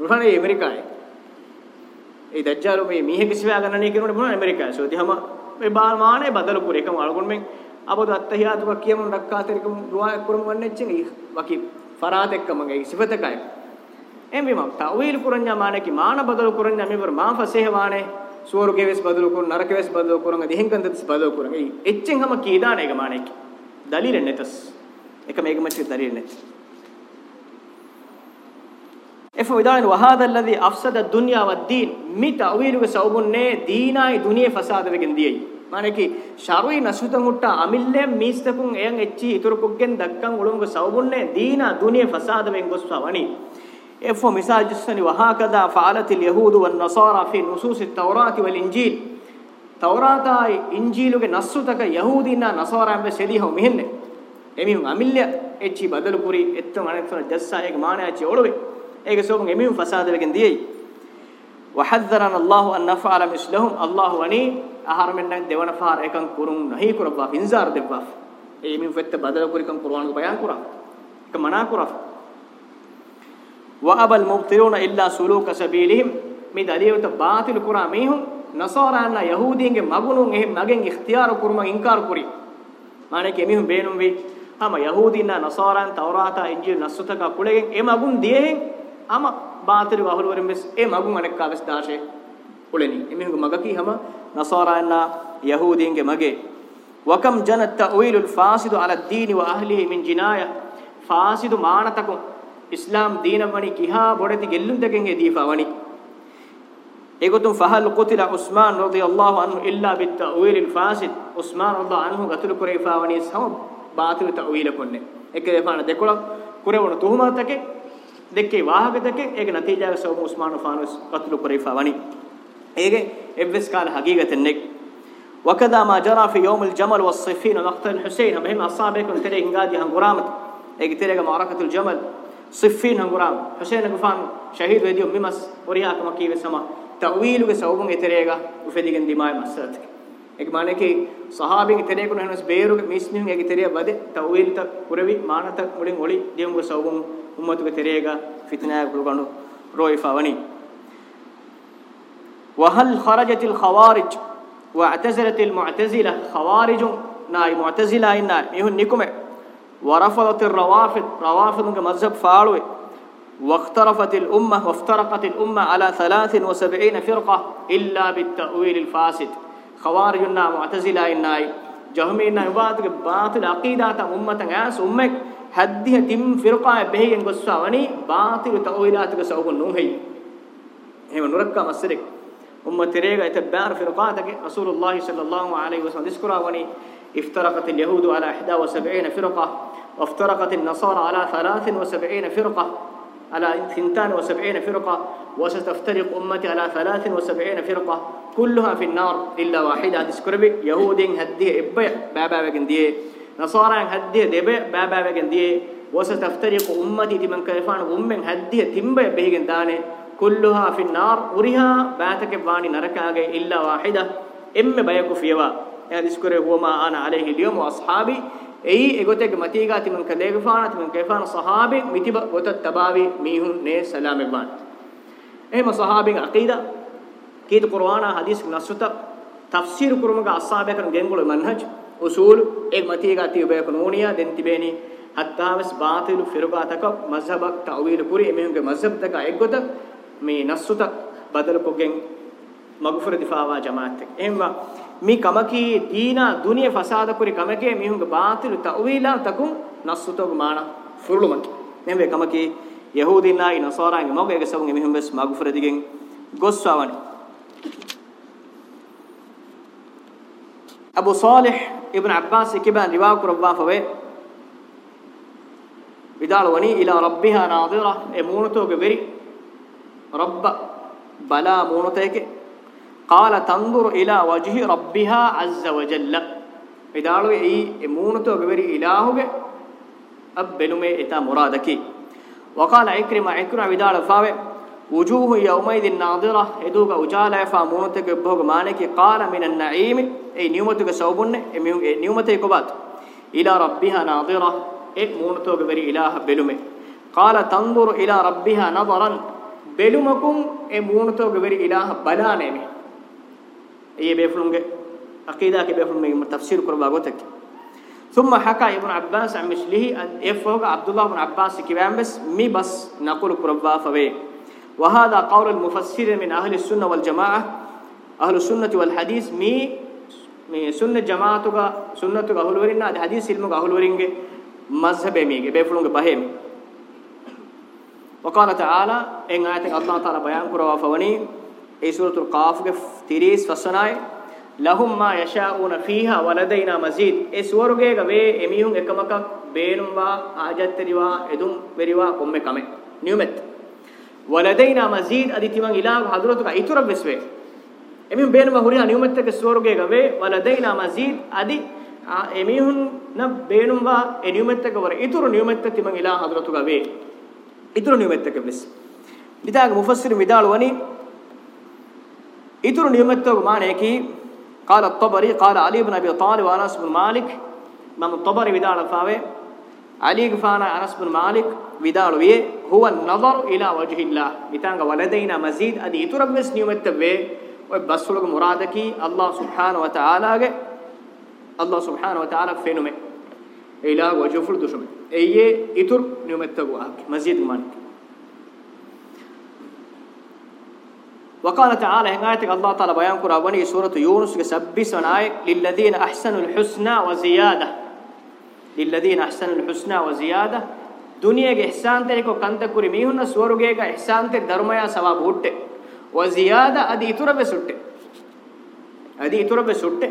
රුහනේ ඇමරිකායි ඒ දජ්ජාල් මේ මිහෙ කිසිවා ගන්න නේ කියනකොට මොනවා ඇමරිකායි සෝදි හැම මේ බාල් මානේ බදලු පුර එකම අලගොන් මේ අබදු අත්තහියාතුක කියමු රක්කාතරිකම දුවා කුරුම වන්නෙච්චිනි වකි ෆරාත් එක්කමගේ සිෆතකයි එම් විමම් තවීල් කුරඤ්ඤා මානකි මාන බදල් කුරඤ්ඤා මෙවර මාන් ෆසේහ වානේ සුවර්ගේ වෙස් බදල් කුර නරක වෙස් බදල් කුරංග දිහෙන්කන්ද තස් බදල් කුරංග එයි එච්චෙන් හැම කීදාන එක මානකි දලීල නැතස් එක මේක මැච්චි දලීල නැත එෆෝ ඉදාන වහාද الذي افسد الدنيا والدين මි තවීලුගේ සවුබුන්නේ දීනායි දුනියේ ෆසාද වෙකින් දියයි maneki sharui nasutan hutta amille mistakun eyan ecchi iturukuggen dakkan ulungu savbunne dina duniya fasada men goswawani efo misajusani wahakada faalatil yahud wan nasara fi nusus at-taurat wal injil තවරාතයි ඉන්ජීලුගේ නස්සුතක යහූදීනා නසාරාම්බ සෙලිහව මෙහෙන්නේ එමිහුන් අමිල්‍ය එච්චි බදලුපුරි එත්තම අනෙක්සන ජස්සායක මානාචි ඔළුවේ ඒක සෝබන් එමිහුන් ෆසාද වෙකින් දියයි වහද්දරන අල්ලාහ් අන් නෆාල මිස්ලහුම් අල්ලාහ් වනි ආහාර මෙන්නම් දෙවන පාර එකන් කුරුන් නහි කුරබා ඉන්සාර දෙබ්බා ඒ මින් වෙත්ත බදල කුරිකම් කුර්ආන් ක බයන් කුරා එක මනා කුරා වඅබල් මුබ්තිරුන ඉල්ලා සුලූක සබීලිහිම් මේ දලියවත බාතිල් කුරා මේහුන් නසාරාන්න යහූදීන්ගේ මගුණුන් එහෙම මගෙන් ඉක්තියාර කුරුමන් ඉන්කාර කුරි මානේ කෙමිහුන් බේනුම් වේ හම යහූදීන්නා නසාරාන් තවරාතා ඉන්ජිල් නස්සුතක කුලෙගෙන් ඒ මගුන් දියෙහෙන් අම බාතිල් වහුලවරින් මෙස් ඒ මගුන් අනෙක්කාවස් දාශේ uleni emihunge magaki hama nasara enna yahudiinge mage wakam jana ta'wil al fasidu ala ad-din wa ahlihi min jinaya fasidu maanatakum islam deenamani kiha bodati gellundagenge difawani egotum fahal qutila usman radiyallahu anhu illa bit ta'wil al fasid usman radiyallahu anhu gatul kore fawani sam baatil ta'wil konne ekke fana dekola kurewon tuhuma take dekke wahage take ek natija so usman fanus gatul kore fawani ايجي ابس كان حقيقه النك وكذا ما جرى في يوم الجمل والصفين وقت الحسين بهم اصحابكم تري هنغادي هنغرامت ايجي تري معركه الجمل صفين هنغرام حسين غفان شهيد وديو ممس ورياك مكيف سما تاويلو سوبن اتريغا وفديغن دماي مسات ايك معنی کہ صحابین تیرے کو ہنس بیرو میسنیوں ایک تیرے ودے تاویل تا پروی مانتا مولین اولی دیوں سوبن امت کو تیرے گا فتنہ کو گنو روئی فاونی وهل خرجت الخوارج واعتزلت المعتزلة خوارج ناي معتزلة إن يهون نكمة ورفضت الروافض روافض مذهب فاروي واخترفت الأمة وافترقت الأمة على وسبعين فرقة إلا بالتأويل الفاسد خوارجنا معتزلة جهمي جهمينا يباتك باطل عقيدة أمة عاس أمك هذه تم فرقة بهي ينقصها وني باطل تأويلاتك سوق النوم هي هم إيه نورك مسرك أمتريغا إتبار رقاتك رسول الله صلى الله عليه وسلم ذكر وني افترقت اليهود على 71 فرقة وافترقت النصارى على 73 فرقة على 72 فرقة وستفترق أمتي على 73 فرقة كلها في النار إلا واحدة تذكر يهود هديه إبع بابا بجنديه نصارى هديه دبع بابا بجنديه وستفترق أمتي تمن كيفان أمم هديه تمبع بهجن دانه කුල්ලුහා ෆින්නාර් උරිහා බාතක වානි නරකාගේ ඉල්ලා වාහිදා එම්මෙ බයකු ෆියවා එහදිස් කරේ වමා අන আলাইහි ලියම අස්හාබි එයි එගොතේක මතීගා තිමන් කදේගෆාන තිමන් කේෆාන සහාබේ මිතිබ ගොත තබාවි මීහුන් නේ සලාමෙ වාන් එහෙම සහාබින් අකීදා කීත කුර්ආන හදීස් නස්සත තෆ්සීර් කුරුමග අස්හාබය කරන ගෙන්ගොල මන්හජ් උසූල් එක් මතීගා තිය බයක නෝනියා දෙන් තිබේනි හත්තාවස් බාතිලු ෆිරගාතක මස්හබක් තවීල් පුරි එමෙහුගේ මස්හබ් තක එක්ගොත මේ නස්සුත බදල පොගෙන් මගුෆර දිෆාවා ජමාත් එක එහෙමවා මේ කමකී දීනා දුනිය ෆසාද පුරි කමකේ මිහුඟ බාතිලු තවීලා තකුම් නස්සුතෝග මාන ෆුරුලුමක් නෙමෙයි කමකී යහූදිනායි නසාරාගේ මගේක සවුගේ මිහුඟ බස් මගුෆර දිගෙන් ගොස්සවනි අබු සාලිහ් ඉබ්න අබ්බාස් කිබන් රිවා කුරබ්බා ෆවේ විදාල වනි ඉලා රබ්බිහා නාදිරා ඒ මූණතෝගේ වෙරි رب بلا مونتيك قال تنظر الى وجه ربها عز وجل ادالو اي مونتو غبري الهوگه اب بلومه اتا مرادكي وقال عكرمه عكرمه ادال فاوه وجوه يومئذ ناظره ادوغا اجالا فا مونتك بوغ مانك قال من النعيم اي نيومتك سوبن اي نيومتك كوبات الى ربها ناظره اي مونتو غبري اله بلومه قال تنظر الى ربها نظرا ಬೆಲುಮಕುಂ ಎ ಮೂಣತೋಗೆ ವೆರಿ ಇಲಾಹ ಬಲಾನೆ ಮೆ ಎ ಬೆಫುಲುಂಗೆ ಅಕೀದಾ ಕೆ ಬೆಫುಲುಂಗೆ ತಫ್ಸೀರ್ ಕೊರಬಾಗೋತಕ್ಕೆ ثم حكى ابن عباس عن مثله ان افوق عبد الله بن عباس كيام بس مي بس نقول قربا فوي وهذا قول المفسر من اهل السنه والجماعه اهل السنه والحديث مي මේ සුන්න ජමාතුග සුන්නතුග අහුලවරින්න අද හදීස් ඉල්මුග අහුලවරින්ගේ මස්හබේ මේගේ බේෆුලුන්ගේ පහේ මේ وقال تعالى ان ايات الله تعالى بيان كروا فوني اي سوره القاف کے 30 وسنائے لهم ما يشاءون فيها ولدينا مزيد اي سوره گے گے امیہن اکمک بینم وا حاجت ریوا ادم وریوا کومے کمے نیومت ولدينا مزيد ادی تیمن الہ حضرت کا اتور بسوے امیہن بینم ہوریا نیومت کے سوره گے گے ولدينا مزيد ادی امیہن نہ بینم وا نیومت کے ور اتور نیومت تیمن الہ حضرت کا وے ඉතුරු නියමෙත්තක බ්ලස් නිදාග මුෆස්සිර මිදාලවනි ඉතුරු නියමෙත්තක මානේකි قال الطبري قال علي بن ابي طالب وانس بن مالك من الطبري بدال فاوي علي غفانا انس بن مالك بدال وي هو النظر الى وجه الله متان ولدينا مزيد ادي يترب مس نيومت وي وبسلك مرادكي الله سبحانه وتعالى الله سبحانه وتعالى فينومه إله وجفر دشمن أيه إتر نيومتتغو أهك مزيد مانك وقال تعالى هنايتك الله تعالى بيان كرابني سورة يونس كسبس ونعي آية للذين أحسنوا الحسنى وزيادة للذين أحسنوا الحسنى وزيادة دنيا کے احسان تیرے کو کنت کری میہن سورگے کا احسان تیرے دھرمیا ثواب ہوتے وزیادہ ادی اتر بے سٹے ادی اتر بے سٹے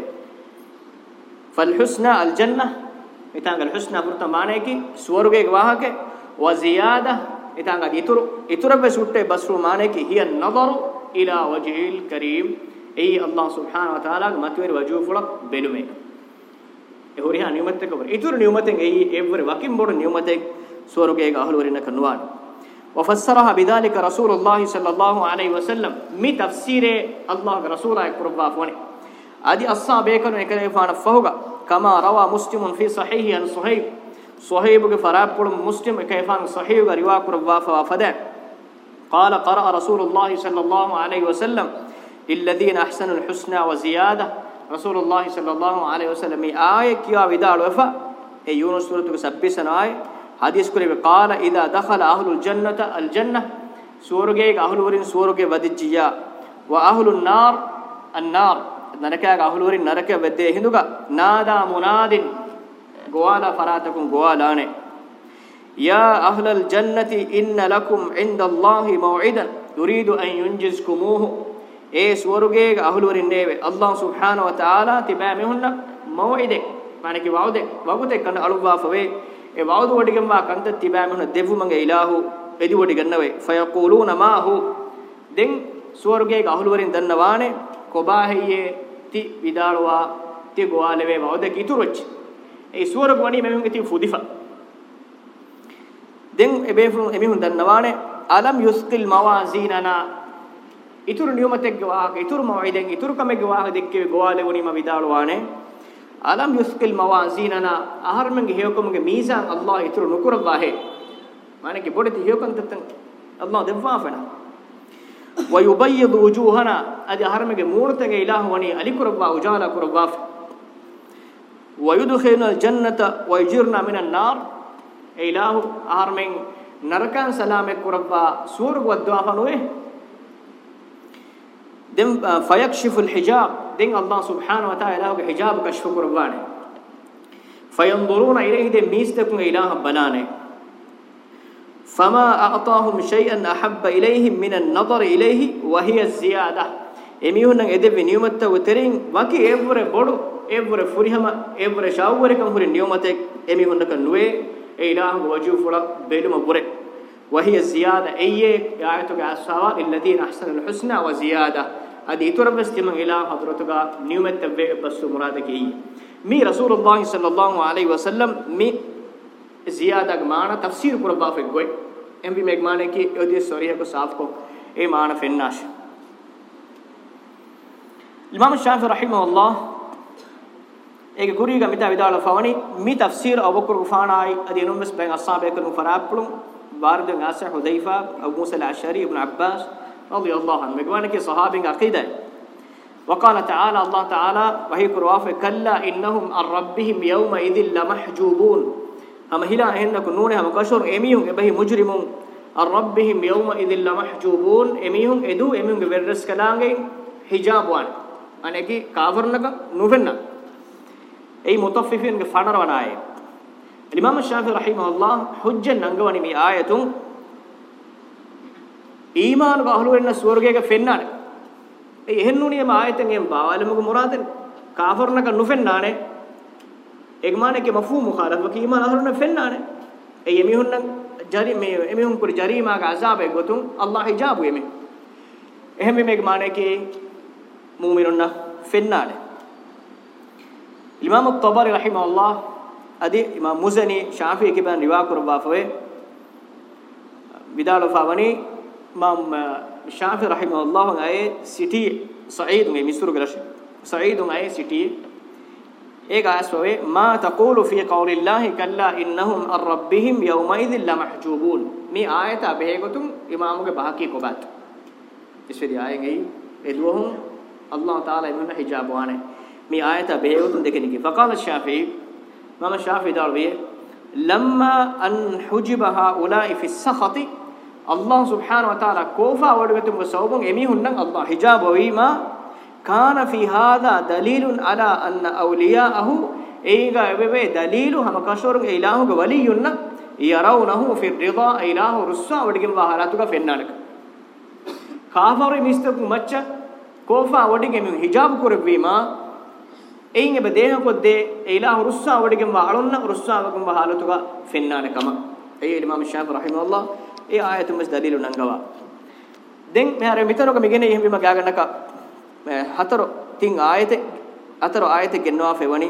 فالحسنى الجنه ඊතංගල හුස්න අමෘත මානේකි ස්වර්ගයේ වාහක වසියාදා ඊතංගල ඉතුරු ඉතුරු බෙ සුට්ටේ බස්රු මානේකි හිය නදරු ඉලා වජහිල් කරීම් එයි අල්ලාහ් සුබ්හානහු වතාලාගේ මතුවෙන වජූ ෆලක් බෙනුමේ ඒ හොරිහ නියමතේ කවර ඉතුරු නියමතෙන් එයි එවර වකින් බොර නියමතේ ස්වර්ගයේ අහල වරින කනුවාන وفسرها بذلك رسول الله صلى الله عليه وسلم مي تفسير الله رسوله قربا فوني ادي اصحابه كانوا يكلفون فهوغا كما روى مسلم في صحيح عن صهيب صهيب فراب مسلم كيفان صحيح رواك رواه وفدا قال قرأ رسول الله صلى الله عليه وسلم الذين أحسنوا الحسنى وزيادة رسول الله صلى الله عليه وسلم آية كيا ودال وفا أي يونس سورة سبسن آية حديث كله قال إذا دخل أهل الجنة الجنة سورجيك أهل ورين سورجي وديجيا وأهل النار النار ನರಕಯಾಗ ಅಹಲೂರಿ ನರಕ ವೆದ್ದೆ ಹಿಂದುಗ ನಾದಾ ಮುನಾದಿನ್ ಗೋವಾಲ ಫರಾತಕುಂ ಗೋವಾಲಾನೆ ಯಾ ಅಹ್ಲಲ್ ಜನ್ನತಿ ಇನ್ನ ಲಕುಂ ಇಂದಲ್ಲಾಹಿ ಮೌಇದನ್ ಯುರೀದು ಅನ್ ಯುಂಜಿಸ್ಕುಮೂಹು ಏ ಸ್ವರುಗೇಗ ಅಹಲೂರಿ ನೇವೆ ಅಲ್ಲಾಹ್ ಸುಬ್ಹಾನ ವ ತಆಲಾ ತಿಬಾ ಮಿಹುನ್ನ ಮೌಇದೆ ಮಾನಕಿ ವಾವುದೆ ವಗುದೆ ಕಂದ ಅಳುವಾಫವೆ ಎ ವಾವುದು ಒಡಿಗೆಂಬ ಕಂತ ತಿಬಾ ಮಿಹುನ್ನ ದೆವ್ವು ಮಂಗೆ ಇಲಾಹು ಎದಿ ಒಡಿಗನ್ನವೆ ಫಯಕೂಲೂನ ಮಾಹು ದೆನ್ ಸ್ವರುಗೇಗ ಅಹಲೂರಿ ದನ್ನವಾನೆ කොබාහෙයේ ති විදාලවා ති ගෝාලවේ වවද කිතුරොච්ච ඒ සුවර ගුණී මෙමුන් ඉති ෆුදිෆා දැන් එබේෆුන් එමිහුන් දන්නවානේ අලම් යුස්කිල් මවාසීනනා ඉතුරු නියමතෙක්ගේ වාහක ඉතුරු මවයිදෙන් ඉතුරු කමෙක්ගේ වාහක දෙක්කේ ගෝාලේ වුණීම විදාලවානේ අලම් යුස්කිල් මවාසීනනා ආහර්මගේ හේකොමගේ මීසාන් අල්ලාහ ඉතුරු නුකුරල්ලාහේ মানে কি বড়তে হয়োকন ততন আল্লাহ দেওয়া ফেনা ويبيض وجوهنا ادي هرمگه مورتگه اله وني علي قربا وجالا قربا ويدخلنا الجنه ويجرنا من النار اله هرمن نركان سلامه قربا سور ودوافنوه دم آه، فيكشف الحجاب دين الله سبحانه وتعالى حجاب كشف قربانه فينظرون اليه دم ميستكم اله بلانه فما أعطاهم شيئا أحب إليهم من النظر إليه وهي الزيادة إميهن إدب نيومة وترين وكي إبور بڑو إبور فريهما إبور شاوركم هر نيومتك إميهن كنوي إله وجو فلا بيلما بورك وهي الزيادة اي آياتك أصحاب الذين أحسن الحسنى وزيادة أدي ترى بس إله حضرتك نيومة بس مرادك اي مي رسول الله صلى الله عليه وسلم مي زيادة معنا تفسير قربا في قوي එම්බි මෙග්මානේ කි යොදි සොරියකු සාෆ්කෝ ඒ මාන ෆෙන්නාෂ ඉමාම් ශාෆි රහිමහුල්ලාහ ඒක ගුරීග මිත විදාල ෆවනි මි තෆ්සීර් අබුකුර් රුෆානායි අදී නුම්ස් බෙන් අස්සාබේ කනු ෆරාප්ලුම් වාරිද නාසහ හුදයිෆා අබු මුසා අල්-අෂරි ඉබ්න අබ්බාස් රලියල්ලාහු අන්හු මෙග්මානේ කි සහාබින් අකීදා وقال تعالى الله تعالى وهي كروافه كلا إنهم عن ربهم يومئذ لمحجوبون ama hila ehennako nuune ama kashur emihun ebahi mujrimun ar rabbihim yawma idhil lamahjubun emihun edu emihun ge verres kalange hijabwan anegi kafirnaka nuvenna ei mutaffifin ge fanarwanaye imam shafi rahimahullah hujja nangawani mi ayatun ඊමාන බහළු වෙන්න ස්වර්ගයක පෙන්නානේ. ඒ එහෙන්නුනේ මේ ආයතනයෙන් බාවලමුක මුරාදෙන. කාෆර්ණක නුෆෙන්නානේ. එග්මානේ කේ මෆහූම් මුඛාලෆ කී ඊමාන අහරුන ෆෙන්නානේ ඒ යමිහුන්න ජරි මේ එමිහුන් කුරි ජරීමාගේ අසාබේ ගොතුන් අල්ලාහ් හිජාබු එමෙ එහෙම මේ එග්මානේ කේ මුමිනුන්න ෆෙන්නානේ ඉමාම් අත්-තබරි රහිමහුල්ලාහ් අදි ඉමාම් මුසනි ශාෆියි කේ බන් රිවා කරවාෆවේ විදාලෝෆාවනි මම් ශාෆි රහිමහුල්ලාහ් ගායේ සිටි සঈදුගේ මිස්රු ගලෂ සঈදුගේ සිටි ega aswawe ma taqulu fi qawlillahi kalla innahum ar rabbihim yawma idhil lamahjubun mi ayata behegotum imamuge bahaki kobat iswedi ayen ei eluhum allah taala imam hijab wane mi ayata behegotum dekeniki faqala shafi mama shafi darwiye lamma an hujiba haula'i fi sakhati allah subhanahu wa taala kofa wadwetum sawbun emi hunnan allah hijab wima කාන ෆී හාදා දලීලුන් අලා අන්න අවලියාහු ඒගා එවෙවේ දලීලු හම කෂෝරුන් ඊලාහුගේ වලියුන්න යරවුනහු fee රිදා ඊලාහු රුස්සා වඩිකම් වහලතුක ෆෙන්නානක කාෆරු මිස්තකු මච්ච කෝෆා වඩිකම් හිජාබ් කරවීමා එයින් එබ දේහ කොද්දේ ඊලාහු රුස්සා වඩිකම් වහලුන්න රුස්සාවකම් වහලතුක ෆෙන්නානකම ඒ ඉමාම් ශාෆි රහිමහුල්ලාහ ඒ ආයතුමස් දලීලු නංගවා දැන් මෙහර මිතනක මිගෙන එහෙම බිම ගාගන්නක හතර තින් ආයත අතර ආයත ගෙන්නවා ෆෙවනි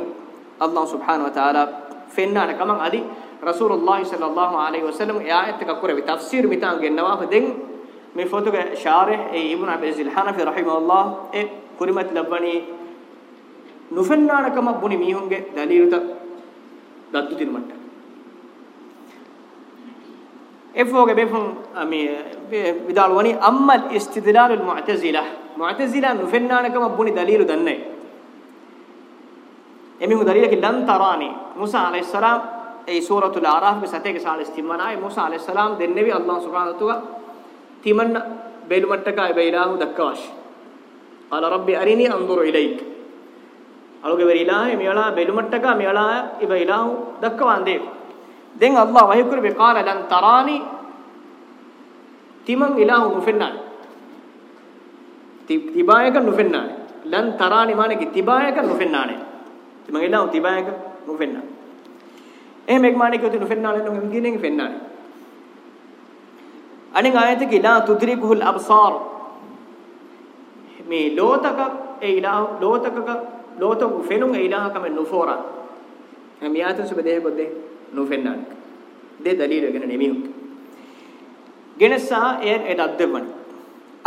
අල්ලාහ් සුබ්හානහු වතාලා ෆෙන්නාන කමං අදි රසූලුල්ලාහි සල්ලල්ලාහු අලයිහි වසල්ලම් ආයත් එක කුරවි තෆ්සීර් මිතන් ගෙන්නවා ෆදෙන් මේ ෆොතුගේ ශාරිහ් ඒ ඉබ්නු අබිසිල් හනෆි රහිමහුල්ලාහ් ඒ කුරිමත් ලබ්බනි නුෆෙන්නාන කම බුනි මීහුන්ගේ දලීලුත දද්දු තිරමට්ට එෆෝගේ බෙෆුම් මේ විදාල් වනි අම්මල් ඉස්තිදලාල් මුඅතසිලා මුඅතසිලා නුෆෙන්නානකම බුනි දලීලු දන්නේ එමිහු දලීලක ලන් තරානි මුසා আলাইহিස්සලාම් ඒ සූරතුල් ආරාෆ් මේ සතේක සාලස් තිමනායි මුසා আলাইহিස්සලාම් දෙන්නේවි අල්ලාහ් සුබ්හානහු තුගා තිමන්න බේලුමට්ටකයි බේලාහු දක්කවාශ් قال ربي أرني أنظر إليك අලුගේ වෙරිලාහේ මෙවලා බෙලුමට්ටක මෙවලා ඉබයිලාහ් දක්කවන් දේ දැන් අල්ලාහ් වහී කර විකාල ලන් තරානි තිමන් ඉලාහ් නුෆෙන්නානි තිබායක නොපෙන්නානේ. ලන් තරානි මානකි තිබායක නොපෙන්නානේ. මම එළව තිබායක නොපෙන්නා. එහෙම එක් මානකි උති නොපෙන්නානේ නෝ ගිනේ ගෙපෙන්නානේ. අනේ ආයතක ඉලා තුද්රිකුල් අබ්සාර් මේ ලෝතක ඒ ඉලා ලෝතකක ලෝතක ෆෙනුන් ඒ ඉලාකම නොෆෝරා. මේ ආයතන සුබදේ ගොද්දේ නොපෙන්නානේ. දෙ දලීල ගැන නෙමෙයි. ගෙනසා එය එදක් දෙවන්නේ.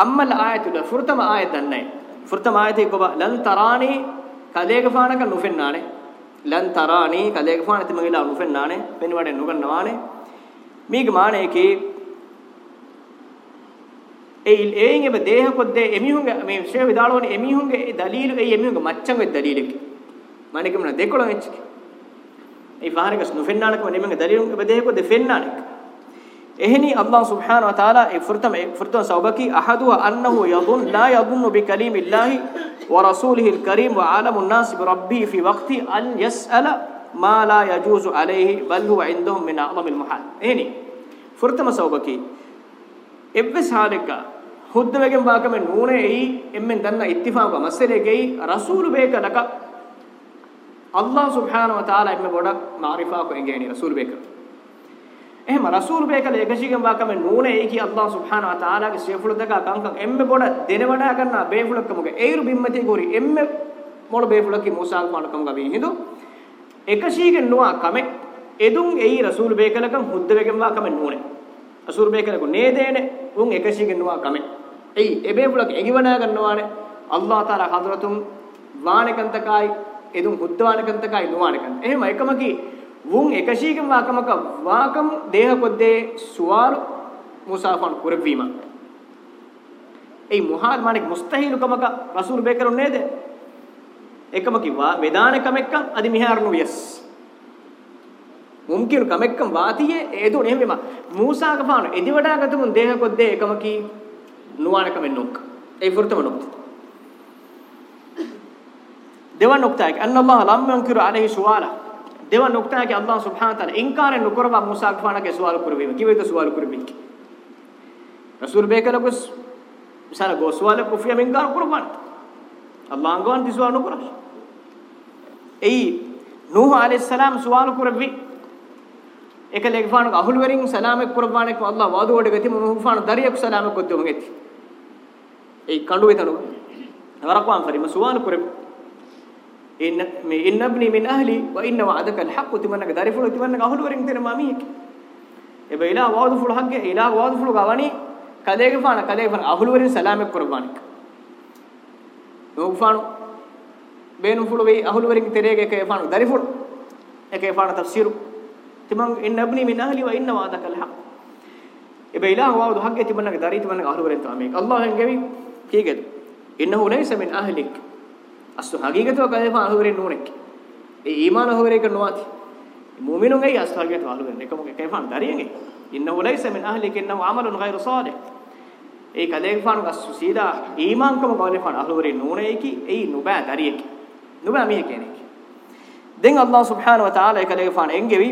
අම්මල් ආයතුල ෆුර්තම ආයත දන්නේ ෆුර්තම ආයතේ කොබ ලන් තරානි කදේගපානක නොෆෙන්නානේ ලන් තරානි කදේගපාන තිම ගිලා නොෆෙන්නානේ වෙනවඩ නුගන්නවානේ මේක මානේකේ ඒ ඒයින් එබ දේහ කොද්දේ එමිහුන්ගේ මේ ශ්‍රේ විදාලෝනේ එමිහුන්ගේ ඒ දලීලු ඒ එමිහුන්ගේ මච්චන්ගේ දලීලෙක් මානේකම න දෙකොළන් එච්චි ඒ වාරකස් නොෆෙන්නානකම නෙමෙන්ගේ දලීලුන්ගේ බදේහ කොද්දේ ෆෙන්නානේ اهني الله سبحانه وتعالى افرتم افرتم سوبكي احدو انه يظن لا يظن بكليم الله ورسوله الكريم وعالم الناس بربي في وقت ان يسال ما لا يجوز عليه بل هو عندهم من اعظم المحال اهني فرتم سوبكي ابس هارك خود وگم باکم نونه ای امن دنا اتفاق مسئله گئی رسول بیک دک الله سبحانه و تعالی ام بڑا معرفت کو گئی رسول بیک එහෙම රසූල් බේකල එකශීගෙන් වාකම නූනේ ඒ කි අල්ලාහ් සුබ්හානහු වතාලාගේ සේෆුල දෙක ගංකන් එම්මෙ බොඩ දෙනවඩා ගන්නා බේෆුලක්කමක ඒරු බිම්මති ගෝරි එම්මෙ මොළ බේෆුලක්කි මූසාල් පානකම් ගවි හිඳු එකශීගෙන් නුවා කම එදුන් ඒයි රසූල් බේකලකම් හුද්ද වෙගෙන් වාකම නූනේ රසූල් බේකලකු නේ දේනේ උන් එකශීගෙන් නුවා කම ඒයි එබේෆුලක් එගිවනා ගන්නවානේ අල්ලාහ් තාලා හදරතුම් වානකන්තකයි එදුන් හුද්ද වානකන්තකයි නුවානකන්ත එහෙම එකමකී වුන් එකශීක වාකමක වාකම් දේහ කොද්දේ සුවාරු මුසාෆන් කුරවීම ඒ මුහාද මානේ මුස්තහිලු කමක රසූල් බේකරුන් නේද එකම කිවා වේදාන කමෙක්ක අදි මිහාරනු වියස් මුම්කිනු කමෙක්කම් වාතියේ ඒදු නෙහෙම මෙම මූසා කපාන එදිවඩා ගතුමුන් දේහ කොද්දේ එකම කී නුවාන කමෙන් නොක් ඒ වෘතම නොක් දෙවන් නොක්තයි අන්නල්ලාහ ලම් යන්කිරු আলাইහි සුවාලා දෙව නුක්තනකි අල්ලාහ් සුබ්හානහු තාලා ඉන්කාර නුකරවා මූසා ගෆානගේ සුවල් කුරවීම කිවෙද සුවල් කුරවීම රසූල් බේකලකුස් මිසල ගෝසුවල කුෆියම ඉන්කාර කුරබන් අල්ලාහ් ගවන් දිසුවා නුකරා එයි නූහ আলাইহিස්සලාම් සුවල් කුරවී එක ලෙග්ෆානක අහුල් වරින් සලාමෙක් කුරබානෙක් අල්ලාහ් වාදුවට ගති නූහ ගෆාන දරියක් සලාමෙක් කොද්දුම ගති එයි කඬු වෙතනෝ නවරක්වාම් පරිම සුවල් කුරවී إن إن ابني من أهلي وإن وعدك الحق تمنك دارفول تمنك أهل ورين تير ماميك إبا إلا وعد فول حق إلا وعد فول غواني كديك فانا كديك فانا أهل ورين سلامك قربانك نوفانو بينو فول وي أهل ورين تيرك كيفانو دارفول كيفانا تفسيره تمن إن ابني من أهلي وإن وعدك الحق إبا إلا وعد حق تمنك داري تمنك أهل ورين تماميك الله هنجمي كيجد إنه ليس من أهلك අස්සු හගීගතව කදේපා අහුවෙරෙන් නෝනෙක් ඒ ඊමාන හොරේක නොවාති මුමිනුන් ඇයි අස්සු හගීගතව අහුවෙරෙන් එකමක කේෆාන් දරියෙන් ඒ ඉන්නහු ලයිස මින් අහ්ලික ඉන්නහු අමලුන් ගයිරු සාලිහ් ඒ කදේපාන් අස්සු සීදා ඊමාන්කම කවලේපාන් අහුවෙරෙන් නෝනේකි ඒ නුබෑ දරියෙකි නුබෑ මිය කෙනෙක් දැන් අල්ලාහ් සුබ්හානහු වතාලා ඒ කදේපාන් එංගෙවි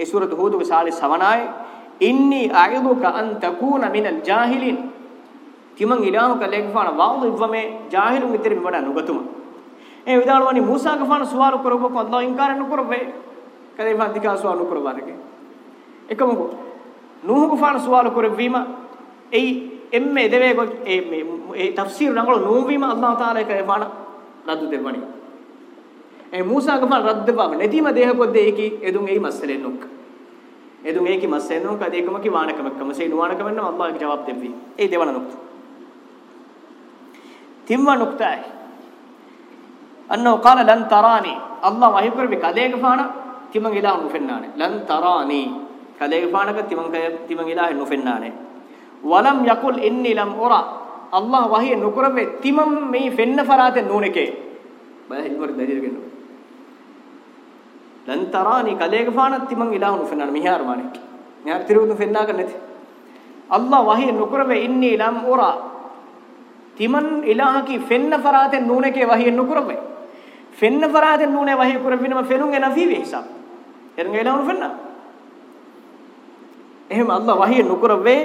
ඒ සූරත හූදුගේ 47 inni a'idhuka an takuna minal jahilin timan ilahu kalekfana wa'udhu ibwame jahilun itri mimada nugatuma ඒ විදාලවනි මූසා ගෆාන සුවාරු කරවක අල්ලාහ් ඉන්කාර නුකරවේ කදේ වන්දිකා සුවාරු කරවරගේ එකමකෝ නූහ ගෆාන සුවාරු කරවීම ඒ එම්මේ දෙවේ ගො ඒ මේ ඒ තෆ්සීර් නංගල නූවීම අල්ලාහ් තාලා එක වණ රද්ද දෙවණි ඒ මූසා ගෆාන රද්ද දෙවම නැතිම දේහ පොද්දේ ඒකි එදුන් ඒයි මස්සලෙන් නුක් එදුන් ඒකි මස්සෙන් නුක් අද ඒකම කි වාණකම කමසේ නුවාණකම නම් අල්ලාහ් ජවාබ් දෙවි ඒ දෙවණ නුක් තිම්වා නුක්තයි අන්නෝ කාල ලන් තරානි අල්ලාහ් වහී කරවි කදේගපාන තිමන් ඉලා නුෆෙන්නානේ ලන් තරානි කදේගපානක තිමන් කය තිමන් ඉලා නුෆෙන්නානේ වලම් යකුල් ඉන්නි ලම් උරා අල්ලාහ් වහී නුකරමේ තිමන් මේ ෆෙන්න ෆරාතේ නූනකේ බය හිවර දරිරගෙන ලන් තරානි කදේගපාන තිමන් ඉලා නුෆෙන්නානේ මිහාර මානේ මිහාර තිරුදු ෆෙන්නාක නැති අල්ලාහ් වහී නුකරමේ ඉන්නි ලම් උරා තිමන් ඉලාහකි ෆෙන්න ෆරාතේ නූනකේ වහී නුකරමේ فن فراد النون وهي كرفين ما فنون نفي في حساب هرن غيلون فن اهم الله وهي نكر وي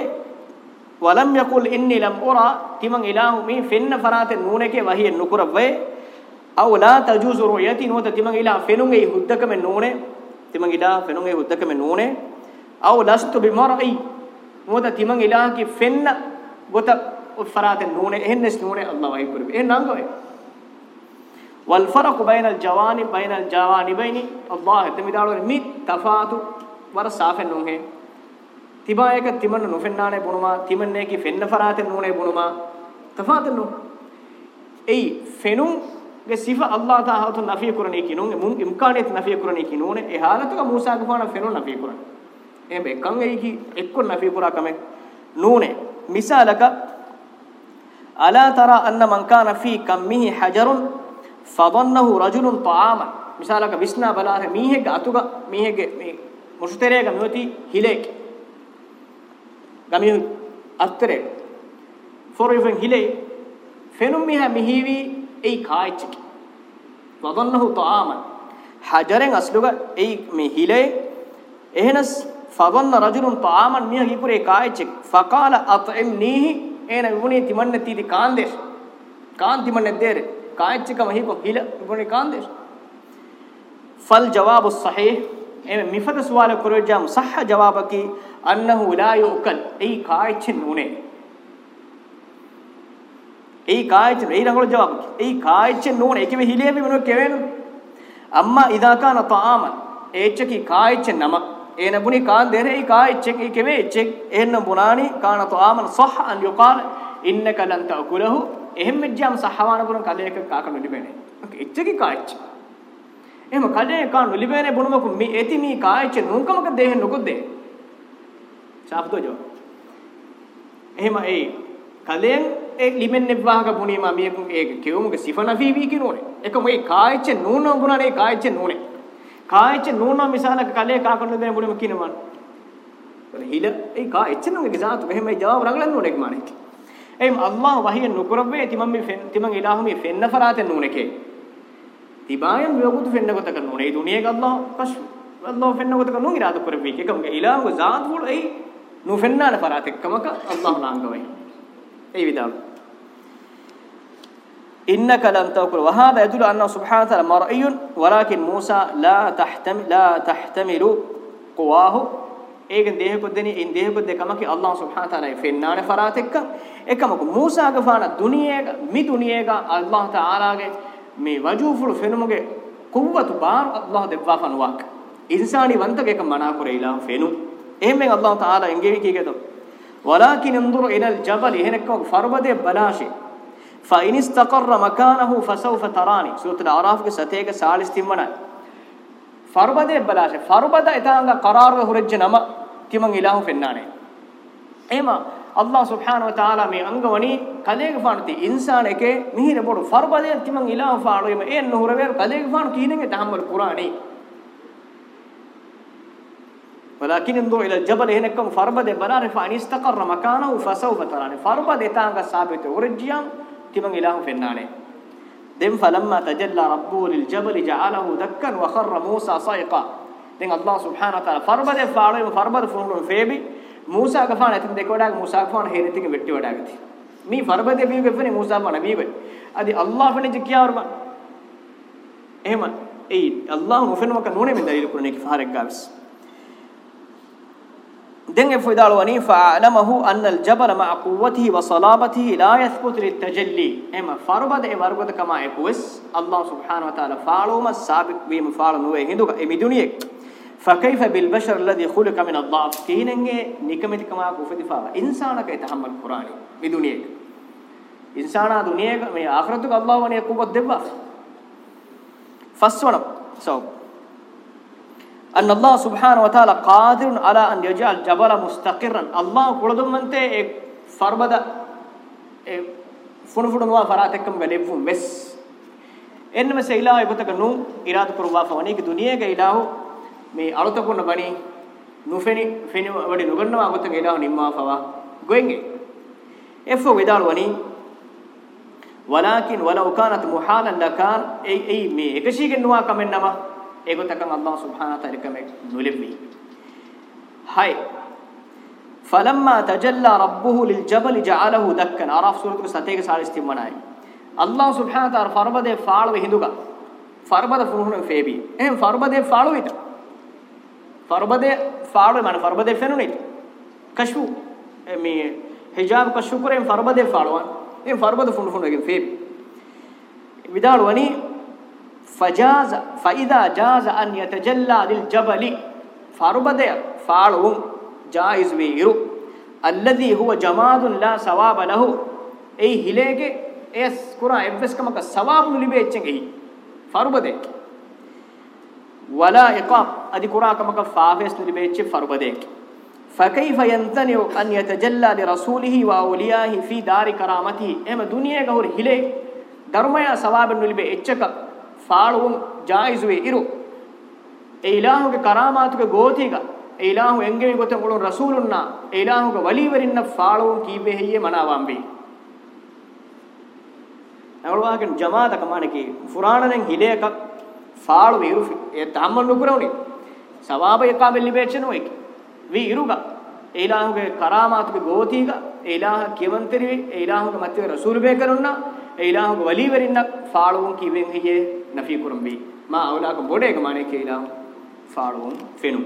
ولم يقل اني لم ارى تمن اله مي فن فراد النون كي وهي نكر وي او لا تجوز رؤيتي نوت تمن اله فنون اي حدك من نون تمن اله فنون اي حدك من نون او لست بمرئي نوت تمن اله كي فن غوت فراد النون اهنس نون الله وهي كرب اهن نغوي wal farqu bayna al jawani bayna al jawani bayni allah temidaalo mi tafaatu war saafen non he tiba ek timanna no fennaane bunuma timanne ki fenna faraaten nune bunuma tafaatan no ei fenun ge sifa allah ta hawtu nafi kurani ki nun mun imkaniyat nafi kurani ki nun e halatu ka musa ka fana fenun nafi kurani em ekkan ei ki ekkon nafi kura kame nune misalaka ala tara anna man kana fi kammihi hajarun fadannahu rajulun ta'ama misalaka visna balare mihege atuga mihege me mushterega mewati hilek gamiyun astere for even hile fenum miha mihivi ei kaichiki fadannahu ta'ama hajaren asluga ei me hile ehnas fadanna rajulun ta'aman miha gipure kaichik faqala at'imnihi ena ibuni timanne tidi kandesh kan timanne dere ಕಾಯಚ್ಚಿಕ ಮಹಿಕೊ ಹಿಲ ಗುಣಿ ಕಾಂದೇಶ್ ಫಲ್ ಜವಾಬು ಸಹೀಹ್ ಎಮೆ ಮಿಫದ ಸುವಾಲ ಕೊರಜಾ ಮುಸಹ ಜವಾಬಕಿ ಅನ್ನಹು ಲಾ ಯುಕಲ್ ಐ ಕಾಯಚ್ಚಿನ ನುನೆ ಐ ಕಾಯಚ್ಚಿನ ಐ ರಂಗಳ ಜವಾಬಕಿ ಐ ಕಾಯಚ್ಚಿನ ನುನೆ ಏಕೆಮೆ ಹಿಲಿಯ ಬಿಮನು ಕೆವೇನು ಅಮ್ಮ ಇದಾ ಕಾನ ತಾಮನ್ ಏಚಕಿ ಕಾಯಚ್ಚಿನ ನಮಕ್ එන බුනි කාන් දෙරේ කා එච්චෙක් එකේ එච්චෙක් එහෙන්න බුනානි කානතු ආමන සහ අන් යුකාල ඉන්නක ලන් තකුලහු එහෙම මෙජ්ජාම සහවානපුරම් කලයක කාක නොලිබෙනේ. එච්චකි කාච්ච. එහෙම කලේ කා නොලිබෙනේ බොනමකු මේ ඇති මේ කාච්ච නුංකමක දේහ නොකොද්දේ. ශාප්තෝජෝ. එහෙම ඒ කලෙන් ඒ ලිමෙන් නිවාහක පුණීම මේකුන් ඒක කෙවමුගේ සිෆනෆී වී කිනෝනේ. ඒක මේ කාච්ච නූන ගුණනේ කාච්ච නූනේ. කාච්ච නූන මිසාලක කලේ කා කොන්නදේ මුලිම කිනවන. හිල ඒ කා එච්චනෝගේ ගසාතු මෙහෙම ජවාව රංගලන්න ඕනේ කමානේ. එයිම් අල්ලාහ් වහිය නුකරවේ තිමන් මේ තිමන් ඉලාහු මේ ෆෙන්න ෆරාතෙන් නුනේකේ තිබායම් වයගුතු ෆෙන්න ගත කරන උනේ දුනියේ අල්ලාහ් පස් අල්ලාහ් ෆෙන්න ගත කරන ඉරාද කරවේ එකමගේ ඉලාහු ذات වල ඒ නුෆෙන්නාන ෆරාතෙක් කමක අල්ලාහ් ලාංගවයි ඒ විදාම إنك لن تأكل وهذا يدل أن سبحانه وتعالى مرئي ولكن موسى لا تحتمل لا تحتمل قواه ඒගෙන් දේහකොද්දෙනි ඉන් දේහකොද්දකමකි අල්ලාහ් සුබ්හානහු තාලා ෆෙන්නාන ෆරාතෙක්ක එකමක මූසාගේ ෆාන දුනියේක මි දුනියේක අල්ලාහ් තාලාගේ මේ වජූෆුල් ෆෙනුමගේ කුව්වතු බාර අල්ලාහ් දෙවවා ෆනුවක් ඉන්සානි වන්තකේක මනා කරේලා ෆෙනු එහෙම මේ අල්ලාහ් තාලා එංගෙවි කීකේත වලාකින් انظر ඉනල් ජබල් එහෙනක ෆර්බදේ බලාෂේ ෆයින් ඉස්තකර මකානහු ෆසෞෆ තරානි සූත් අල් අරාෆ් ගේ සතේක 43 වනයි ಫರುಬದ ಎಬ್ಬಲಾಶೆ ಫರುಬದ ಇತಾಂಗ ಕರಾರ್ವೆ ಹುರಜ್ಜ ನಮ ತಿಮಂಗ ಇಲಾಹು ಫೆನ್ನಾನೆ ಏಮ ಅಲ್ಲಾಹ್ ಸುಬ್ಹಾನಹು ತಾಲಾ ಮೇ ಅಂಗವಣಿ ಕಲೆಗೆ ಫಾಣತಿ ಇನ್ಸಾನಕ್ಕೆ ಮಿಹಿರ ಬೋಡು ಫರುಬದ ತಿಮಂಗ ಇಲಾಹು ಫಾಣು ಏಮ ಏನ್ ಹುರವೆ ಕಲೆಗೆ ಫಾಣು ಕೀನೆಗೆ ತಹಮ್ಮಲ್ ಕುರಾನಿ ولكن انظر الى الجبل هناكم فربد بلار فان استقر مكانه فسوف تراني فربد تانغ ثابت ورجيان تمن الهو فنانه දැන් فلما تجلى ربه للجبل جعله دكا وخر موسى صائقا දැන් අල්ලාහ් සුබ්හානහු තාලා ෆර්බද ෆාලේ ෆර්බද ෆුනුන් ෆේබි මූසා ගෆාන ඇතින් දෙකොඩා මූසා ගෆාන හේරිතින් වෙට්ටි වඩාගති මේ ෆර්බද බීබ ෆෙනි මූසා මන බීබ අදි අල්ලාහ් ෆෙනි ජකියාවර්ම එහෙම ඒ අල්ලාහ් ෆෙනි මක නෝනේ මෙන් දලීල් කුරනේ කි ෆාරක් ගාවස් دين افدال وني فعلمه ان الجبل مع قوته وصلابته لا يثبت للتجلي اما فربد امرغد كما يقوس الله سبحانه وتعالى فعلوما سابق بما فعل نو هندو امدوني فكيف بالبشر الذي خلق من الضعف كيننگه نكمت كما كوفدي فاوا انسانك يتحمل قراني مدوني انسانا دنيا مي اخرتك الله وني قوت دبا فسونا سو ان الله سبحانه وتعالى قادر على ان يجعل جبل مستقرا الله كولدمنتي فربدا فون فون نوا فراتكم غليب مس انما سيلا يبتك نو اراد قروا فونيك دنيا گيلاو මේ අලුතකුණ බණි නුෆෙනි ෆෙනි වැඩි නුගන්නවා අගතන් ගේලා නිම්මා පවා ගොයෙන්ගේ එෆෝ වේදාලවනි වලාකින් වලව කානත් මුහාලන් ලකාන් ඒ ඒ මේ එකශීගෙන් නුවා කමෙන් නම ඒගොතකම අල්ලාහ් සුබ්හානහු තාලා කම නුලෙවි හයි فلما تجلى ربه للجبل جعله دكا عرف سوره ساتيك سالس تمناي الله سبحانه وتعالى فربده فاعل وهندوغا فربده فرهن فيبي اهم فربده فاعل ويت فربده فاعل يعني فربده فنونيت كشو مي حجاب كشو كريم فربده فاعل وان اهم فربده فرهن فيبي بدال وني فجاز فإذا جاز أن يتجلى للجبل فربدي فعلو جائز ويرو الذي هو جماد لا ثواب له أي هليك اس قرآن ابس كما ثواب لبيچنگي فربدي ولا إقام ادي قرآن كما فافس لبيچ فربدي فكيف ينتنع أن يتجلى لرسوله وأوليائه في دار كرامته اما دنيا غور هليك ධර්මය සවාබෙන් නුලිබේ එච්චක ಫಾಳುಂ ಜಾಯಿಜುವೆ ಇರು ಎ ಇಲಾಹುಗೆ ಕರಾಮಾತುಗೆ ಗೋತಿಗ ಎ ಇಲಾಹು ಎಂಗೆ ಗೊತ್ತಂಗಳು ರಸೂಲುನ್ನ ಎ ಇಲಾಹುಗೆ ವಲಿವರಿನ್ನ ಫಾಳುಂ ಕೀವೆ ಹೆಯ್ಯೆ ಮನಾವಾಂಬಿ ಅವಳವಾಗೆ ಜಮಾದ ಕಮಾನಕಿ ಫುರಾಣನೆಂ ಹಿಲೇಕ ಫಾಳು ಇರು ಎ ತಮ್ಮನ್ನು ಕುರವಣಿ ಸವಾಬ ಯಕಾಬೆಲ್ಲಿ ಬೇಚನು ಏಕೆ ವಿ ಇರುಗ ಇಲಾಹುಗೆ ಕರಾಮಾತುಗೆ ಗೋತಿಗ ಇಲಾಹ ಕಿವಂತರಿವಿ ಇಲಾಹುಗೆ ಮತ್ತೆ ರಸೂಲ್ ಬೇಕರುನ್ನ ඒ ඉලාහුග වලීවරින්නක් ෆාලුවන් කිවෙන් හියේ නෆී කුරුම්බි මා අවලාක බොඩේක මානේ කේලා ෆාලුවන් ෆෙනු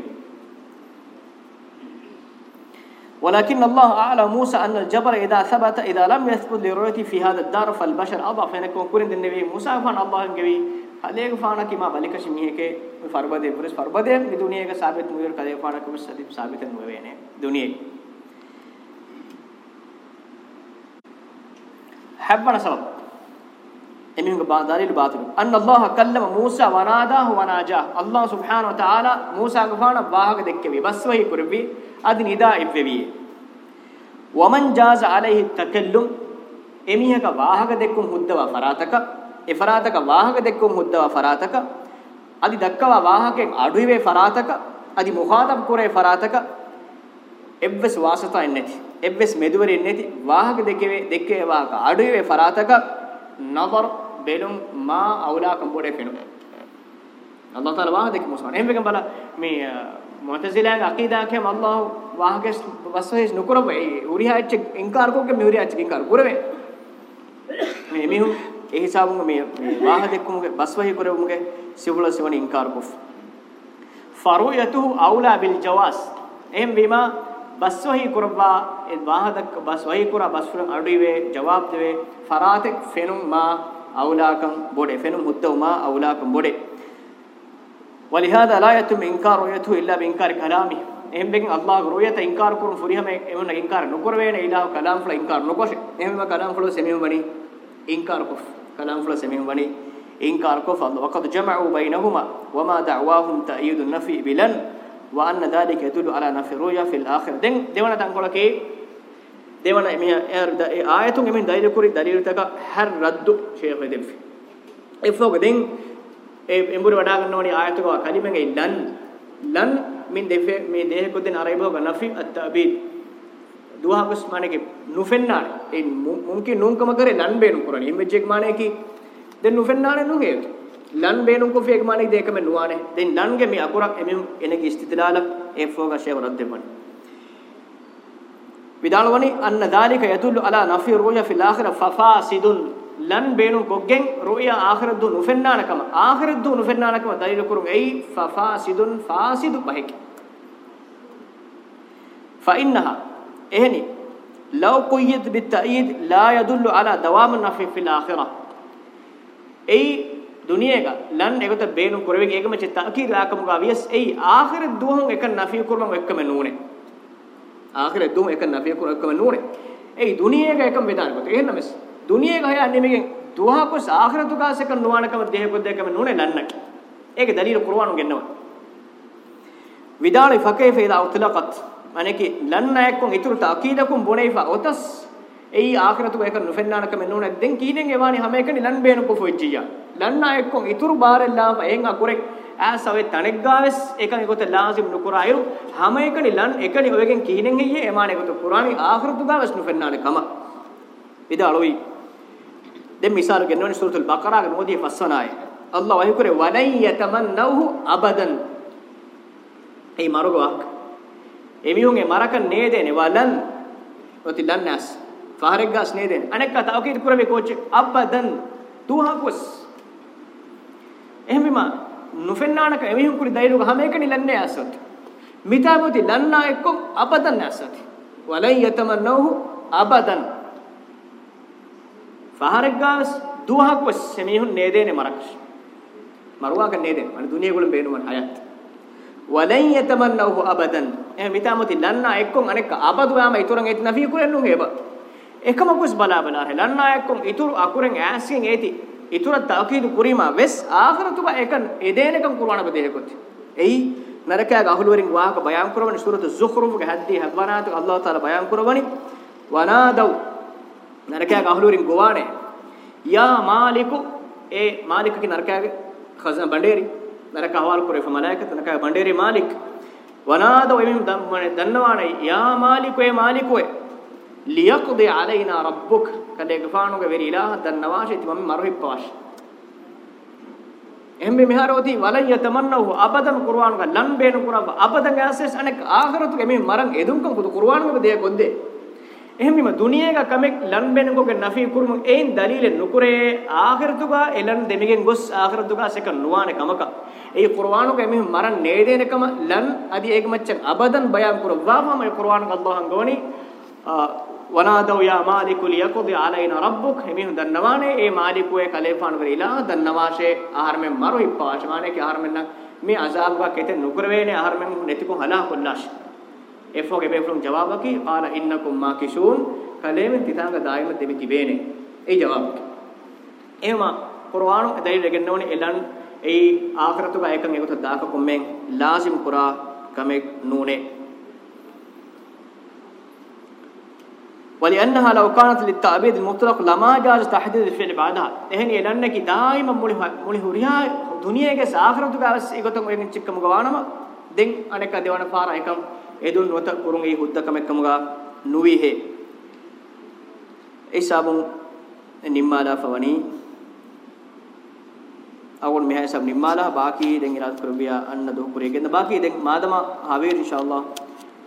ولكن الله أعلى موسى أن الجبل إذا ثبت إذا لم يثبت لرؤيته في هذا الدار فالبشر أضعف هنا كون كورن النبي موسى فان الله جوي هذيك فانا كي ما بالك شميه كي فربدة برس فربدة الدنيا كا ثابت مير كذا فانا كم سديب ثابت نوينه الدنيا حبنا سبب එමිහුගේ බා දලීල් බාතිලු අන්න අල්ලාහ කල්ලම මූසා වනාදාහු වනාජා අල්ලාහ් සුබ්හානහු තාලා මූසා ගෆාන වාහක දෙක්කෙවි බස් වහි කුරවි අදි නිදා ඉබ්වෙවි වමන් ජාස আলাইහි තකල්ලුම් එමිහක වාහක දෙක්කුම් හුද්දවා ෆරාතක ඒ ෆරාතක වාහක දෙක්කුම් හුද්දවා ෆරාතක අදි දක්කවා වාහකෙන් අඩුවේ ෆරාතක අදි මුඛාතබ් කුරේ ෆරාතක එබ්වස් වාසතා එන්නේති එබ්වස් මෙදුවරෙන්නේති වාහක දෙකේ දෙකේ වාහක අඩුවේ ෆරාතක නබර් belum ma awlakum bode fenu Allah taala wa dek musa nem begam bala me mu'tazila aqida kem Allah wa ge wasai nukura be uriha ech inkar ko ke mehuriha ech inkar kurave me mihu e hisabu me wa dekkum ge baswahi kurave ge sibula sivani inkar ko faruyatuhu awla bil jawaz em bima baswahi kurwa ed wahadak baswahi kura basfur aduwe jawab dewe faratek fenum ma اولاكم بودي فنم متوما اولاكم بودي ولهذا لا يتم انكار يته الا بانكار كلامي اهم بك الله رؤيه انكار كون فريهم ايمن انكار نكر وين الى كلام فلا انكار نكوش اهم ما كلام فلو سميم بني انكار كف كلام فلو سميم بني انكار كف وقد جمعوا بينهما وما دعواهم تأييد النفي بلن وان ذلك يدل على نفي رؤيه في الاخر دين دين تنقولك devana emiha er e ayatun emin dalil kuri dalil taka har raddu sheikh edef efoge den e emburi wada gannawani ayatu ka kalimenge lan lan min defe me dehe ko den araybo ga nafi at ta'bid duha kus mane ke nufennar e mumkin nunkama kare lan benu kurani imejek mane ki den nufennare nuge lan benu ko fek mane dekame nuane den lan ge me akurak emin enegi istidlala efoga sheikh radde mane Vidana වනි අන්න ذلك يدل على نفي الرؤيا في الاخره ففاسد لن بينو ගොග්ගෙන් රුයා ආඛිරත් දු නුෆෙන්නානකම ආඛිරත් දු නුෆෙන්නානකම දලිල කුරුම් එයි ෆෆාසිදුන් ෆාසිදු බහික فإنها එහෙනි لو قيد بالتأييد لا يدل على دوام النفي في الاخره එයි දුනියේක ලන් එකත බේනු කුරවෙන් ඒකම චිත්ත අකීලාකමුගා වියස් එයි ආඛිරත් දුහුන් එක නෆී කුරුම් එකම නූනේ ආඛිර දුම එක නෆිය කුර එකම නූරේ ඒ දුනියේක එකම වේදාන කොට එහෙනම් මෙස් දුනියේක හය අන්නෙමගෙන් දුහා කොස් ආඛිරතු කාස එක නුවානකම දෙහ කොට දෙකම නූනේ නන්නකි ඒක දලීල කුර්ආනු ගෙන්නවා විදාල ෆකේ ෆේදා උත්ලකත් අනේකි ලන්නයක්කුන් ඉතුරුට අකීදකුන් බොනේෆා ඔතස් ඒ ආඛිරතු එක නුෆෙන්නානකම නූනේ දැන් කීනෙන් එවානි හැම එකනි ලන් බේනු කොෆොච්චියා ලන්නයක්කුන් ඉතුරු බාරෙල්ලාම එන් අකුරේ ආසාවේ තනෙක් ගාවෙස් ඒකන් ඒකත ලාසිම් නුකුරායු හැම එකනි ලන් එකනි ඔයගෙන් කීනෙන් හෙයියේ එමාන ඒකත කුරානි ආඛිරතු ගාවෙස් නුෆෙන්නාන කම ඉද අලොයි දැන් මිසාල ගෙන්නවනි සූරතුල් බකරාගේ මොදී පස්වනාය අල්ලාහ් වහී කරේ වලන් යතමන්නවහු අබදන් ඒ මරුගාවක් එමියුන්ගේ මරක නේදේනේ වලන් ඔති ලන්නස් ෆහරෙක් ගස් නේදේන අනෙක් කතාවකේ කුරමේ කෝච්චි අබදන් තුහකොස් එහෙමම නුෆෙන්නානක එමිහුන් කුරි දෛරුග හැම එකනි ලන්නේ ඇසොත් මිතාබුති ලන්නා එක්කම් අබදන් ඇසොති වලන් යතමන්නෝහු අබදන් ෆහරග්ගාස් දුහක් වස් සෙමිහුන් නේදේනේ මරක්ෂ මරුවාක නේදේ අනි දුනිය ගොලම් බේනුවන් අයත් වලන් යතමන්නෝහු අබදන් එහ මිතාබුති ලන්නා එක්කම් අනෙක් අබදු යාම ඉතුරුන් ඒත් නෆී කුරෙන්නුන් හේබ එකම කුස් බලා බලා රහ ලන්නා එක්කම් ඉතුරු අකුරෙන් ඈස්කින් ඒති ඉතුරු තවකීදු කුරීමා වෙස් ආඛරතුක එක එදේනකම් කුර්ආන බදේකොත් එයි නරකයා ගහලුවරින් වාහක බයන් කරවන සූරත සුඛරුම්ගේ හද්දී හවනාතු අල්ලාහ් තාලා බයන් කරවනි වනාදව් නරකයා ගහලුවරින් ගොවානේ යා මාලිකු ඒ මාලිකගේ නරකයාගේ ඛසන බණ්ඩේරි නරක හවල් කරේ ෆමලායකත නරකයා බණ්ඩේරි මාලික් වනාදව් එමින් දන්නවානේ යා මාලිකෝ ඒ මාලිකෝ ලියක්දි අලයිනා රබ්බුක් කලේ ගෆානුගේ වෙරි ඉලාහ දන්නවාෂ ඉති මම මරහිප්පවාෂ එම්බි මිහාරෝති වලන් යතමන්නහු අබදන් කුර්ආන්ග ලන් බේන කුරව අබදන් ඇසස් අනෙක් ආඛරතුගේ මේ මරන් එදුම්කම් කුදු කුර්ආන්ගේ දෙයක් ඔද්දේ එහෙමම දුනියේක කමෙක් ලන් බේන කෝගේ නෆී කුරුමු එයින් දලීලෙ නුකුරේ ආඛරතුගා එලන් දෙමිගෙන් ගොස් ආඛරතුගා සෙක නුවානේ කමක ඒ කුර්ආන්ගේ මේ මරන් නේදේනකම ලන් අදි ඒක මච්චන් අබදන් බයන් කුරවා මම කුර්ආන්ගේ අල්ලාහන් ගෝනි වනාදව යා මාලිකු ලියකුදි අලයින රබ්බුක් හිමිහු දන්නවානේ ඒ මාලිකු ඒ කලේපාන වරිලා දන්නවාෂේ ආහාරමෙන් මරු ඉප්පාශමානේ කී ආහාරමෙන් නම් මේ අසාබ්ගා කෙතේ නුකර වේනේ ආහාරමෙන් නැතිකෝ හලා කොල්ලාෂ එෆෝ ගේ බේෆ්ලුම් ජවාබකි ආල ඉන්නකුම් මාකිෂූන් කලේම තිතාංග දායම දෙමි තිබේනේ ඒ ජවාබ එහෙම කුර්ආනු දෙයි දෙගෙන ඕනේ එලන් ඒ ආඛරතුගා එකන් ඒකත දාක කොම්මෙන් ලාසිම් කුරා කමෙක් නූනේ ولأنها لو كانت للتعبيد المطلق لما جاز تحديد الفعل بعدها إهني لأنك دائما مولي مولي هوريا دنيا كيس آخرة تكابس إيكوتم إيكن تشكم غوانما دين أنك ديوان فارا إيكم إدون وتا كورون إيه هودا كم إيكم غا نوي هي إيسابون نيمالا فواني أقول مهاي سب نيمالا باقي دين إراز كربيا أن دو كوريجن باقي دين مادما هاوير إن شاء الله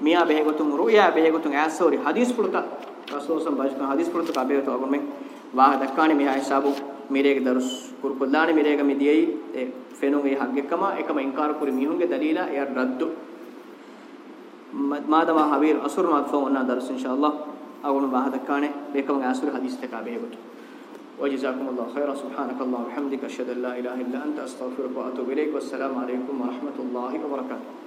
ميا بهيكوتم رؤيا بهيكوتم عسوري حديث كلتا rasulullah bajkan hadis kurtu kabe to agun me wa dakkani me hisabu mirege darus kurkullani mirege me diyei e fenun e haggekkama ekama inkar kuri mihunge dalila e raddu madama habir asur mat fo onna darus inshallah agun wa dakkani bekam asur hadis te kabe gotu وجزاكم الله خيرا سبحانك اللهم وبحمدك اشهد ان لا اله الا انت استغفرك واتوب اليك والسلام عليكم ورحمه الله وبركاته